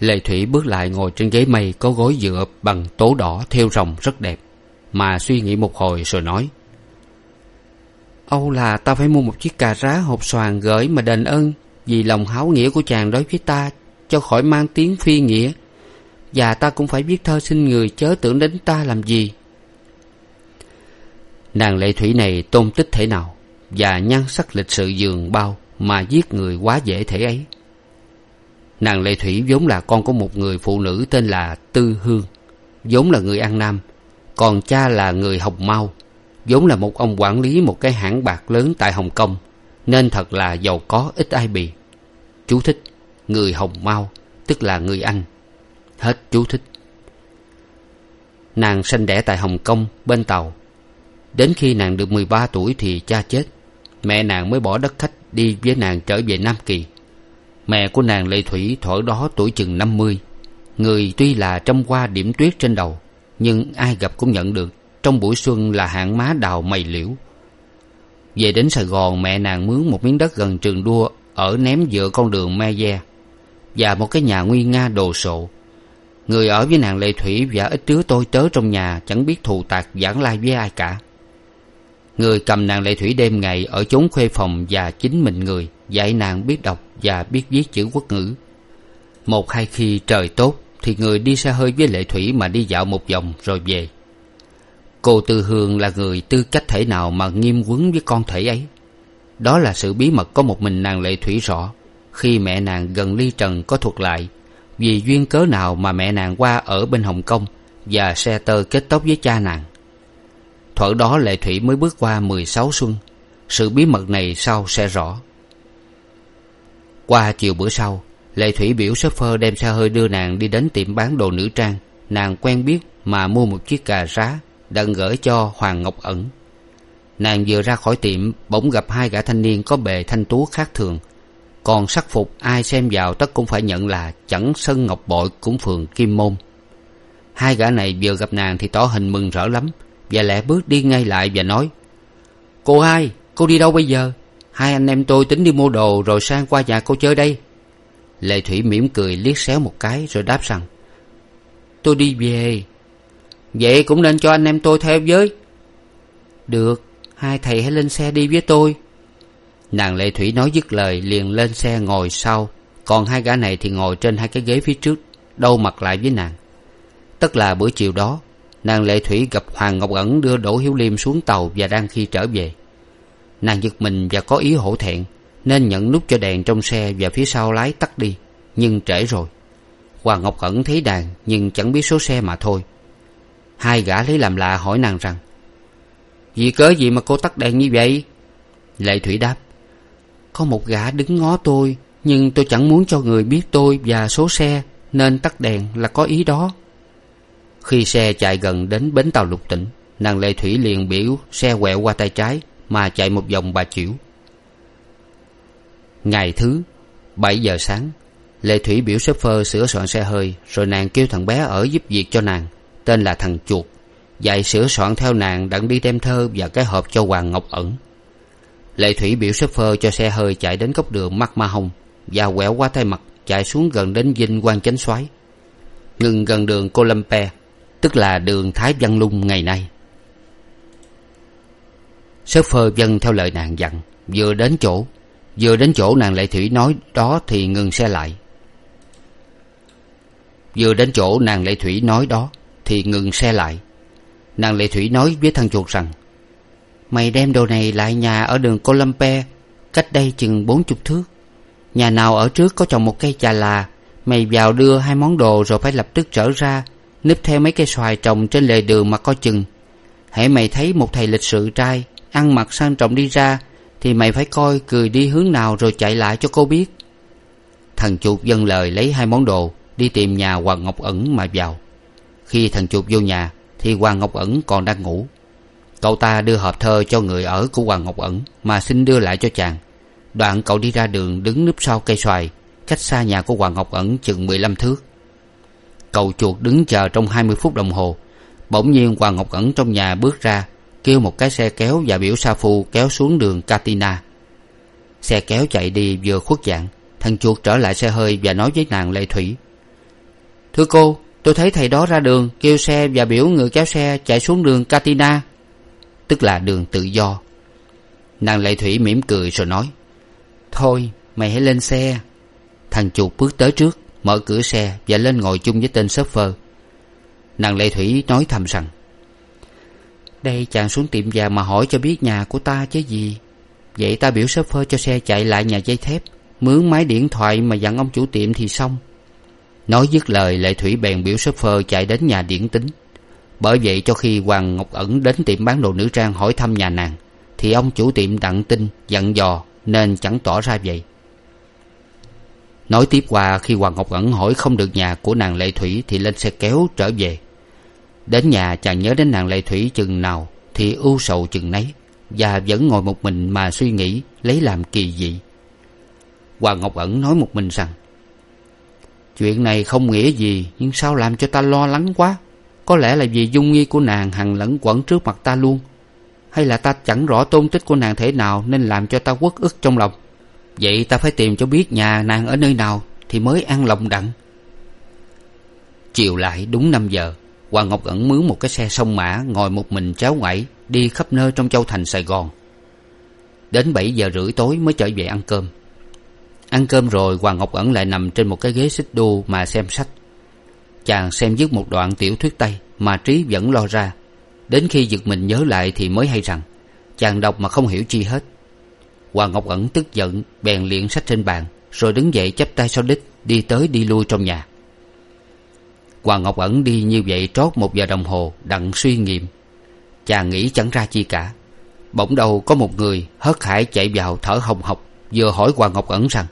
Lệ thủy bước lại ngồi trên ghế mây có gối dựa bằng tố đỏ thêu rồng rất đẹp, mà suy nghĩ một hồi rồi nói, âu là ta phải mua một chiếc cà rá hộp xoàn gửi mà đền ơn, vì lòng háo nghĩa của chàng đối với ta, cho khỏi mang tiếng phi nghĩa. Và ta cũng phải viết thơ xin người chớ tưởng đến ta làm gì. Nàng lệ thủy này tôn tích thể nào và nhan sắc lịch sự giường bao mà giết người quá dễ thể ấy nàng lệ thủy vốn là con của một người phụ nữ tên là tư hương, vốn là người an nam, còn cha là người hồng mau, vốn là một ông quản lý một cái hãng bạc lớn tại hồng kông, nên thật là giàu có ít ai bì chú thích, người hồng mau, tức là người anh. Hết chú thích. Nàng sanh đẻ tại hồng kông, bên tàu. Đến khi nàng được mười ba tuổi thì cha chết. Mẹ nàng mới bỏ đất khách đi với nàng trở về nam kỳ mẹ của nàng lệ thủy thuở đó tuổi chừng năm mươi. Người tuy là trăm hoa điểm tuyết trên đầu, nhưng ai gặp cũng nhận được. Trong buổi xuân là hạng má đào mày liễu. Về đến sài gòn, mẹ nàng mướn một miếng đất gần trường đua ở ném giữa con đường me ve và một cái nhà nguy nga đồ sộ. Người ở với nàng lệ thủy và ít đứa tôi tớ trong nhà chẳng biết thù tạc giảng lai với ai cả. Người cầm nàng lệ thủy đêm ngày ở chốn khuê phòng và chính mình người dạy nàng biết đọc và biết viết chữ quốc ngữ. Một hai khi trời tốt, thì người đi xe hơi với lệ thủy mà đi dạo một vòng rồi về. Cô tư hương là người tư cách thể nào mà nghiêm quấn với con thể ấy? Đó là sự bí mật có một mình nàng lệ thủy rõ. Khi mẹ nàng gần ly trần có thuật lại, vì duyên cớ nào mà mẹ nàng qua ở bên hồng kông và xe tơ kết tóc với cha nàng? Thuở đó lệ thủy mới bước qua mười sáu xuân. Sự bí mật này sau sẽ rõ qua chiều bữa sau, lệ thủy biểu s phơ đem xe hơi đưa nàng đi đến tiệm bán đồ nữ trang. Nàng quen biết mà mua một chiếc cà rá đặng gửi cho hoàng ngọc ẩn. Nàng vừa ra khỏi tiệm, bỗng gặp hai gã thanh niên có bề thanh tú khác thường. Còn sắc phục ai xem vào tất cũng phải nhận là chẳng sân ngọc bội cũng phường kim môn. Hai gã này vừa gặp nàng thì tỏ hình mừng rỡ lắm, và lẹ bước đi ngay lại và nói, cô hai, cô đi đâu bây giờ? Hai anh em tôi tính đi mua đồ rồi sang qua nhà cô chơi đây. Lệ thủy mỉm cười liếc xéo một cái rồi đáp rằng, tôi đi về. Vậy cũng nên cho anh em tôi theo với. Được, hai thầy hãy lên xe đi với tôi. Nàng lệ thủy nói dứt lời liền lên xe ngồi sau. Còn hai gã này thì ngồi trên hai cái ghế phía trước, đâu mặt lại với nàng. Tức là buổi chiều đó, nàng lệ thủy gặp hoàng ngọc ẩn đưa đỗ hiếu liêm xuống tàu và đang khi trở về nàng giật mình và có ý hổ thẹn, nên nhận nút cho đèn trong xe và phía sau lái tắt đi, nhưng trễ rồi. Hoàng ngọc ẩn thấy đàn, nhưng chẳng biết số xe mà thôi. Hai gã lấy làm lạ hỏi nàng rằng, vì cớ gì mà cô tắt đèn như vậy? Lệ thủy đáp, có một gã đứng ngó tôi, nhưng tôi chẳng muốn cho người biết tôi và số xe, nên tắt đèn là có ý đó. Khi xe chạy gần đến bến tàu lục tỉnh, nàng lệ thủy liền biểu xe quẹo qua tay trái mà chạy một vòng bà chịu ngày thứ bảy giờ sáng lệ thủy biểu sếp phơ sửa soạn xe hơi, rồi nàng kêu thằng bé ở giúp việc cho nàng, tên là thằng chuột, dạy sửa soạn theo nàng đặng đi đem thơ và cái hộp cho hoàng ngọc ẩn. Lệ thủy biểu sếp phơ cho xe hơi chạy đến góc đường mắt ma hồng và quẹo qua tay mặt chạy xuống gần đến dinh quan chánh soái. Ngừng gần đường cô lâm pe, tức là đường thái văn lung ngày nay sếp phơ dân theo lời nàng dặn, vừa đến chỗ, vừa đến chỗ nàng lệ thủy nói đó thì ngừng xe lại. Vừa đến chỗ nàng lệ thủy nói đó thì ngừng xe lại. Nàng lệ thủy nói với thằng chuột rằng, mày đem đồ này lại nhà ở đường colompe cách đây chừng bốn chục thước. Nhà nào ở trước có trồng một cây chà là, mày vào đưa hai món đồ rồi phải lập tức trở ra, núp theo mấy cây xoài trồng trên lề đường mà coi chừng. Hễ mày thấy một thầy lịch sự trai ăn mặc sang trọng đi ra, thì mày phải coi cười đi hướng nào rồi chạy lại cho cô biết. Thằng chuột n lời lấy hai món đồ, đi tìm nhà hoàng ngọc ẩn mà vào. Khi thằng chuột vô nhà, thì hoàng ngọc ẩn còn đang ngủ. Cậu ta đưa hộp thơ cho người ở của hoàng ngọc ẩn mà xin đưa lại cho chàng. Đoạn cậu đi ra đường đứng núp sau cây xoài, cách xa nhà của hoàng ngọc ẩn chừng mười lăm thước. Cậu chuột đứng chờ trong hai mươi phút đồng hồ. Bỗng nhiên hoàng ngọc ẩn trong nhà bước ra kêu một cái xe kéo và biểu sa phu kéo xuống đường katina. Xe kéo chạy đi vừa khuất dạng, thằng chuột trở lại xe hơi và nói với nàng lệ thủy. Thưa cô, tôi thấy thầy đó ra đường kêu xe và biểu người kéo xe chạy xuống đường katina. Tức là đường tự do. Nàng lệ thủy mỉm cười rồi nói, thôi, mày hãy lên xe. Thằng chuột bước tới trước, mở cửa xe và lên ngồi chung với tên s phơ nàng lệ thủy nói thầm rằng đây chàng xuống tiệm vàng mà hỏi cho biết nhà của ta chứ gì. Vậy ta biểu s phơ cho xe chạy lại nhà dây thép, mướn máy điện thoại mà dặn ông chủ tiệm thì xong. Nói dứt lời, lệ thủy bèn biểu s phơ chạy đến nhà điển tính. Bởi vậy cho khi hoàng ngọc ẩn đến tiệm bán đồ nữ trang hỏi thăm nhà nàng, thì ông chủ tiệm đặng tin, dặn dò, nên chẳng tỏ ra vậy. Nói tiếp qua, khi hoàng ngọc ẩn hỏi không được nhà của nàng lệ thủy thì lên xe kéo trở về đến nhà chàng nhớ đến nàng lệ thủy chừng nào thì ưu sầu chừng nấy, và vẫn ngồi một mình mà suy nghĩ lấy làm kỳ dị. Hoàng ngọc ẩn nói một mình rằng, chuyện này không nghĩa gì, nhưng sao làm cho ta lo lắng quá? Có lẽ là vì dung nghi của nàng hằng lẫn quẩn trước mặt ta luôn. Hay là ta chẳng rõ tôn tích của nàng thể nào nên làm cho ta uất ức trong lòng? Vậy ta phải tìm cho biết nhà nàng ở nơi nào thì mới an lòng đặng. Chiều lại đúng năm giờ hoàng ngọc ẩn mướn một cái xe sông mã ngồi một mình cháo ngoảy, đi khắp nơi trong châu thành sài gòn. Đến bảy giờ rưỡi tối mới trở về ăn cơm. Ăn cơm rồi hoàng ngọc ẩn lại nằm trên một cái ghế xích đu mà xem sách. Chàng xem dứt một đoạn tiểu thuyết tây mà trí vẫn lo ra. Đến khi giật mình nhớ lại thì mới hay rằng, chàng đọc mà không hiểu chi hết. Hoàng ngọc ẩn tức giận, bèn liệng sách trên bàn, rồi đứng dậy chắp tay sau đít đi tới đi lui trong nhà hoàng ngọc ẩn đi như vậy trót một giờ đồng hồ, đặng suy nghiệm. Chàng nghĩ chẳng ra chi cả. Bỗng đầu có một người hớt hải chạy vào thở hồng hộc, vừa hỏi hoàng ngọc ẩn rằng,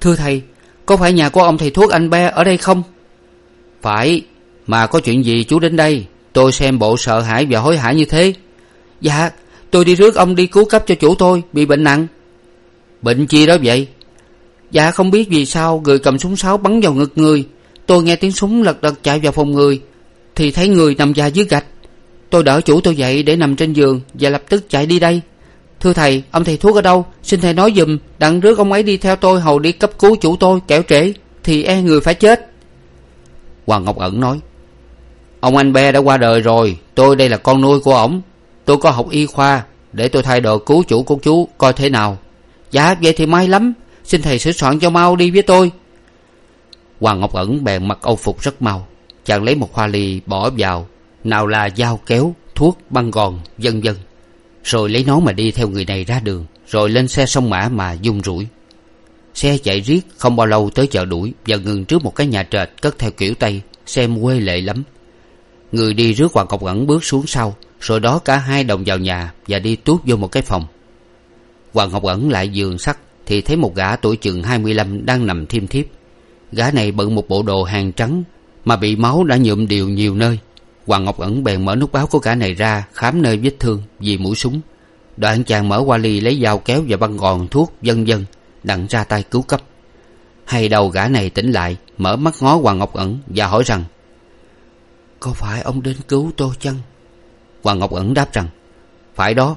thưa thầy, có phải nhà của ông thầy thuốc anh be ở đây không? Phải, mà có chuyện gì chú đến đây, tôi xem bộ sợ hãi và hối hả như thế. Dạ tôi đi rước ông đi cứu cấp cho chủ tôi, bị bệnh nặng. Bệnh chi đó vậy? Dạ không biết vì sao người cầm súng sáo bắn vào ngực người tôi nghe tiếng súng lật đật chạy vào phòng người, thì thấy người nằm dài dưới gạch. Tôi đỡ chủ tôi dậy để nằm trên giường và lập tức chạy đi đây. Thưa thầy, ông thầy thuốc ở đâu? Xin thầy nói giùm, đặng rước ông ấy đi theo tôi hầu đi cấp cứu chủ tôi, kẻo trễ, thì e người phải chết. Hoàng ngọc ẩn nói, ông anh be đã qua đời rồi, tôi đây là con nuôi của ổng. Tôi có học y khoa, để tôi thay đồ cứu chủ của chú coi thế nào. Dạ vậy thì may lắm. Xin thầy sửa soạn cho mau đi với tôi hoàng ngọc ẩn bèn mặc âu phục rất mau, chàng lấy một hoa ly bỏ vào, nào là dao kéo, thuốc, băng gòn, vân vân. Rồi lấy nó mà đi theo người này ra đường, rồi lên xe sông mã mà dung rủi. Xe chạy riết không bao lâu tới chợ đuổi và ngừng trước một cái nhà trệt cất theo kiểu tây, xem quê lệ lắm. Người đi rước hoàng ngọc ẩn bước xuống sau, rồi đó cả hai đồng vào nhà và đi tuốt vô một cái phòng. Hoàng ngọc ẩn lại giường sắt thì thấy một gã tuổi chừng hai mươi lăm đang nằm thiêm thiếp gã này bận một bộ đồ hàng trắng mà bị máu đã nhuộm đều nhiều nơi. Hoàng ngọc ẩn bèn mở nút báo của gã này ra khám nơi vết thương vì mũi súng. Đoạn chàng mở qua ly lấy dao kéo và băng gòn thuốc vân vân đặng ra tay cứu cấp. Hay đầu gã này tỉnh lại, mở mắt ngó hoàng ngọc ẩn và hỏi rằng, có phải ông đến cứu tôi chăng? Hoàng ngọc ẩn đáp rằng, phải đó.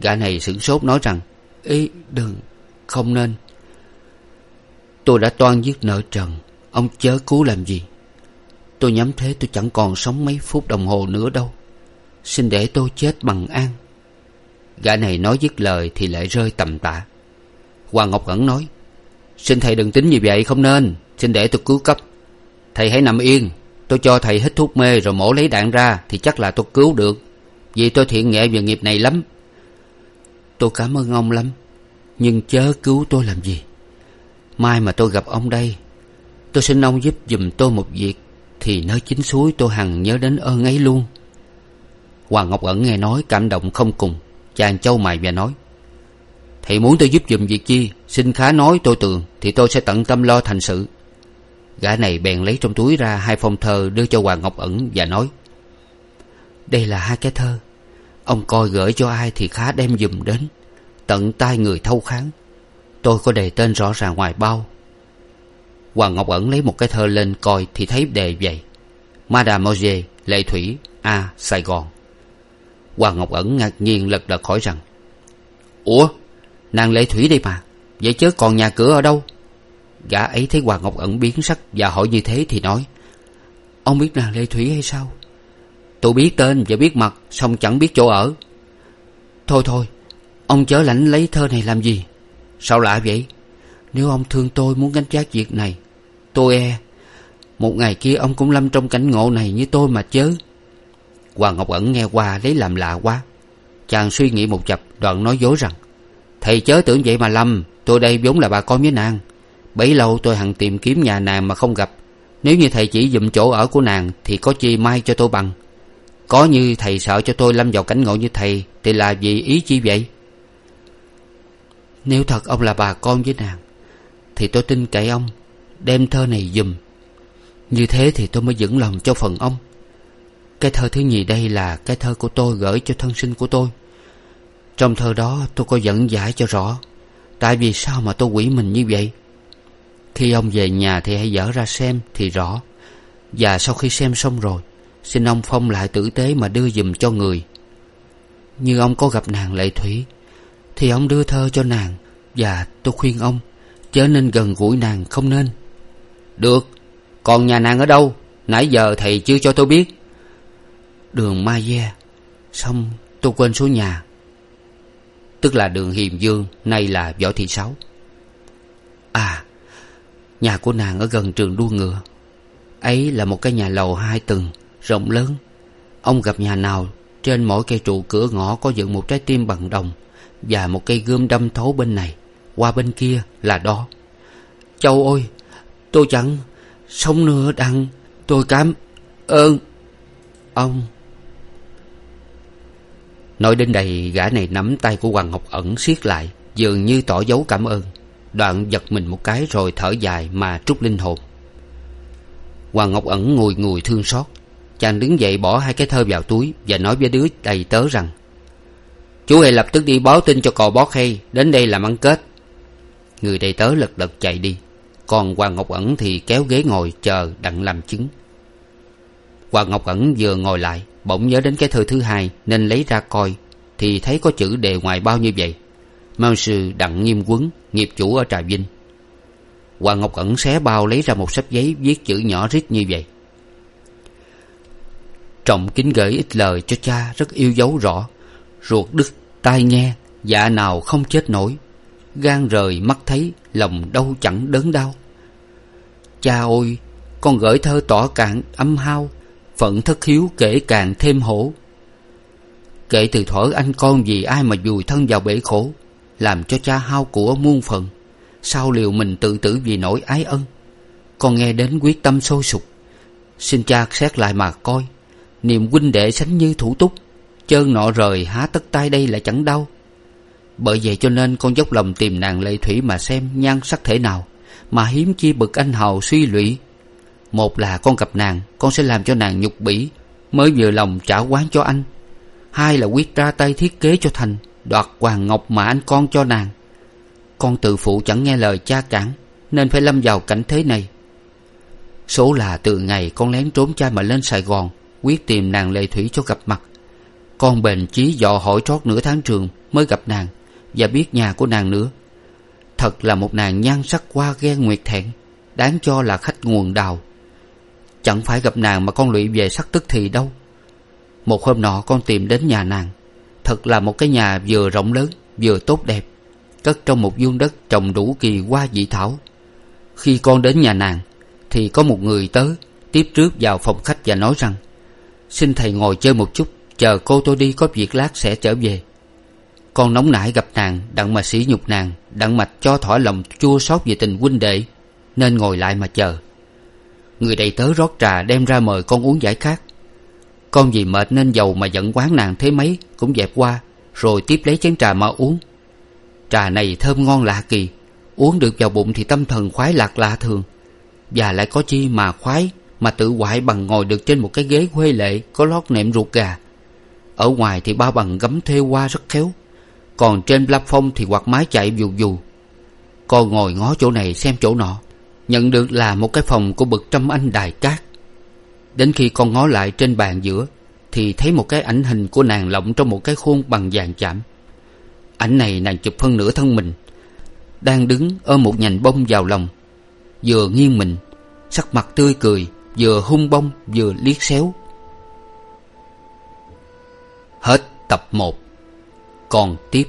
Gã này sửng sốt nói rằng, ý, đừng, không nên tôi đã toan giết nợ trần. Ông chớ cứu làm gì. Tôi nhắm thế tôi chẳng còn sống mấy phút đồng hồ nữa đâu. Xin để tôi chết bằng an. Gã này nói dứt lời thì lại rơi tầm tạ hoàng ngọc ẩn nói, xin thầy đừng tính như vậy, không nên. Xin để tôi cứu cấp. Thầy hãy nằm yên. Tôi cho thầy hít thuốc mê rồi mổ lấy đạn ra thì chắc là tôi cứu được. Vì tôi thiện nghệ về nghiệp này lắm. Tôi cảm ơn ông lắm. Nhưng chớ cứu tôi làm gì mai mà tôi gặp ông đây, tôi xin ông giúp giùm tôi một việc thì nơi chính suối tôi hằng nhớ đến ơn ấy luôn. Hoàng ngọc ẩn nghe nói cảm động không cùng, chàng châu mày và nói, thầy muốn tôi giúp giùm việc chi? Xin khá nói tôi tường thì tôi sẽ tận tâm lo thành sự. Gã này bèn lấy trong túi ra hai phong thơ đưa cho hoàng ngọc ẩn và nói, đây là hai cái thơ, ông coi gửi cho ai thì khá đem giùm đến, tận tay người thâu kháng tôi có đề tên rõ ràng ngoài bao. Hoàng ngọc ẩn lấy một cái thơ lên coi thì thấy đề vậy. Madame mauger lệ thủy, a, sài gòn. Hoàng ngọc ẩn ngạc nhiên lật đật hỏi rằng, ủa, nàng lệ thủy đây mà, vậy chớ còn nhà cửa ở đâu? Gã ấy thấy hoàng ngọc ẩn biến sắc và hỏi như thế thì nói, ông biết nàng lệ thủy hay sao? Tôi biết tên và biết mặt, song chẳng biết chỗ ở. Thôi thôi, ông chớ lãnh lấy thơ này làm gì sao lạ vậy? Nếu ông thương tôi muốn gánh vác việc này, tôi e một ngày kia ông cũng lâm trong cảnh ngộ này như tôi mà chớ. Hoàng ngọc ẩn nghe qua lấy làm lạ quá. Chàng suy nghĩ một chập, đoạn nói dối rằng, thầy chớ tưởng vậy mà lâm, tôi đây vốn là bà con với nàng. Bấy lâu tôi hằng tìm kiếm nhà nàng mà không gặp. Nếu như thầy chỉ dùm chỗ ở của nàng thì có chi mai cho tôi bằng? Có như thầy sợ cho tôi lâm vào cảnh ngộ như thầy thì là vì ý chi vậy? Nếu thật ông là bà con với nàng, thì tôi tin cậy ông đem thơ này giùm như thế thì tôi mới vững lòng cho phần ông. Cái thơ thứ nhì đây là cái thơ của tôi gửi cho thân sinh của tôi. Trong thơ đó tôi có dẫn giải cho rõ, tại vì sao mà tôi quỷ mình như vậy? Khi ông về nhà thì hãy dở ra xem thì rõ. Và sau khi xem xong rồi, xin ông phong lại tử tế mà đưa giùm cho người. Như ông có gặp nàng lệ thủy thì ông đưa thơ cho nàng và tôi khuyên ông chớ nên gần gũi nàng không nên. Được, còn nhà nàng ở đâu? Nãy giờ thầy chưa cho tôi biết. Đường ma de xong tôi quên số nhà. Tức là đường hiền dương, nay là võ thị sáu. À nhà của nàng ở gần trường đua ngựa. Ấy là một cái nhà lầu hai tầng, rộng lớn. Ông gặp nhà nào trên mỗi cây trụ cửa ngõ có dựng một trái tim bằng đồng và một cây gươm đâm thấu bên này, qua bên kia là đó. Châu ơi, tôi chẳng sống nữa đặng, tôi cảm ơn ông. Nói đến đây, gã này nắm tay của hoàng ngọc ẩn siết lại, dường như tỏ dấu cảm ơn. Đoạn giật mình một cái rồi thở dài mà trút linh hồn. Hoàng ngọc ẩn ngồi ngồi thương xót, chàng đứng dậy bỏ hai cái thơ vào túi và nói với đứa đầy tớ rằng chú hề lập tức đi báo tin cho cò bó hay đến đây làm ăn kết. Người đầy tớ lật đật chạy đi. Còn hoàng ngọc ẩn thì kéo ghế ngồi chờ đặng làm chứng. Hoàng ngọc ẩn vừa ngồi lại, bỗng nhớ đến cái thơ thứ hai, nên lấy ra coi, thì thấy có chữ đề ngoài bao như vậy? Mao sư đặng nghiêm quấn, nghiệp chủ ở trà vinh. Hoàng ngọc ẩn xé bao lấy ra một sấp giấy viết chữ nhỏ rít như vậy. Trọng kính gửi ít lời cho cha, rất yêu dấu rõ. Ruột đứt tai nghe dạ nào không chết nổi. Gan rời mắt thấy, lòng đâu chẳng đớn đau. Cha ôi, con gửi thơ tỏ cạn âm hao, phận thất hiếu kể càng thêm hổ. Kể từ thuở anh con vì ai mà vùi thân vào bể khổ, làm cho cha hao của muôn phần. Sao liều mình tự tử vì nỗi ái ân? Con nghe đến quyết tâm sôi sục. Xin cha xét lại mà coi, niềm huynh đệ sánh như thủ túc chơn nọ rời há tất tay đây lại chẳng đau. Bởi vậy cho nên con dốc lòng tìm nàng lệ thủy mà xem nhan sắc thể nào mà hiếm chi bực anh hào suy lụy. Một là con gặp nàng, con sẽ làm cho nàng nhục bỉ, mới vừa lòng trả quán cho anh. Hai là quyết ra tay thiết kế cho thành, đoạt hoàng ngọc mà anh con cho nàng. Con tự phụ chẳng nghe lời cha cản, nên phải lâm vào cảnh thế này. Số là từ ngày con lén trốn cha mà lên sài gòn, quyết tìm nàng lệ thủy cho gặp mặt con bền chí dò hỏi trót nửa tháng trường mới gặp nàng và biết nhà của nàng nữa. Thật là một nàng nhan sắc hoa ghen nguyệt thẹn, đáng cho là khách nguồn đào. Chẳng phải gặp nàng mà con lụy về sắc tức thì đâu. Một hôm nọ con tìm đến nhà nàng. Thật là một cái nhà vừa rộng lớn, vừa tốt đẹp, cất trong một vuông đất trồng đủ kỳ hoa dị thảo. Khi con đến nhà nàng, thì có một người tớ tiếp trước vào phòng khách và nói rằng, xin thầy ngồi chơi một chút chờ cô tôi đi có việc lát sẽ trở về. Con nóng nảy gặp nàng, đặng mà sỉ nhục nàng, đặng mạch cho thỏa lòng chua xót về tình huynh đệ, nên ngồi lại mà chờ. Người đầy tớ rót trà đem ra mời con uống giải khát. Con vì mệt nên giàu mà giận quán nàng thế mấy, cũng dẹp qua, rồi tiếp lấy chén trà mà uống. Trà này thơm ngon lạ kỳ, uống được vào bụng thì tâm thần khoái lạc lạ thường. Và lại có chi mà khoái, mà tự hoại bằng ngồi được trên một cái ghế huê lệ, có lót nệm ruột gà ở ngoài thì bao bằng gấm thêu hoa rất khéo, còn trên platform thì quạt mái chạy vù vù. Con ngồi ngó chỗ này xem chỗ nọ, nhận được là một cái phòng của bậc trăm anh đài cát. Đến khi con ngó lại trên bàn giữa, thì thấy một cái ảnh hình của nàng lộng trong một cái khuôn bằng vàng chạm. Ảnh này nàng chụp phân nửa thân mình, đang đứng ôm một nhành bông vào lòng, vừa nghiêng mình, sắc mặt tươi cười, vừa hung bông, vừa liếc xéo hết tập một. Còn tiếp.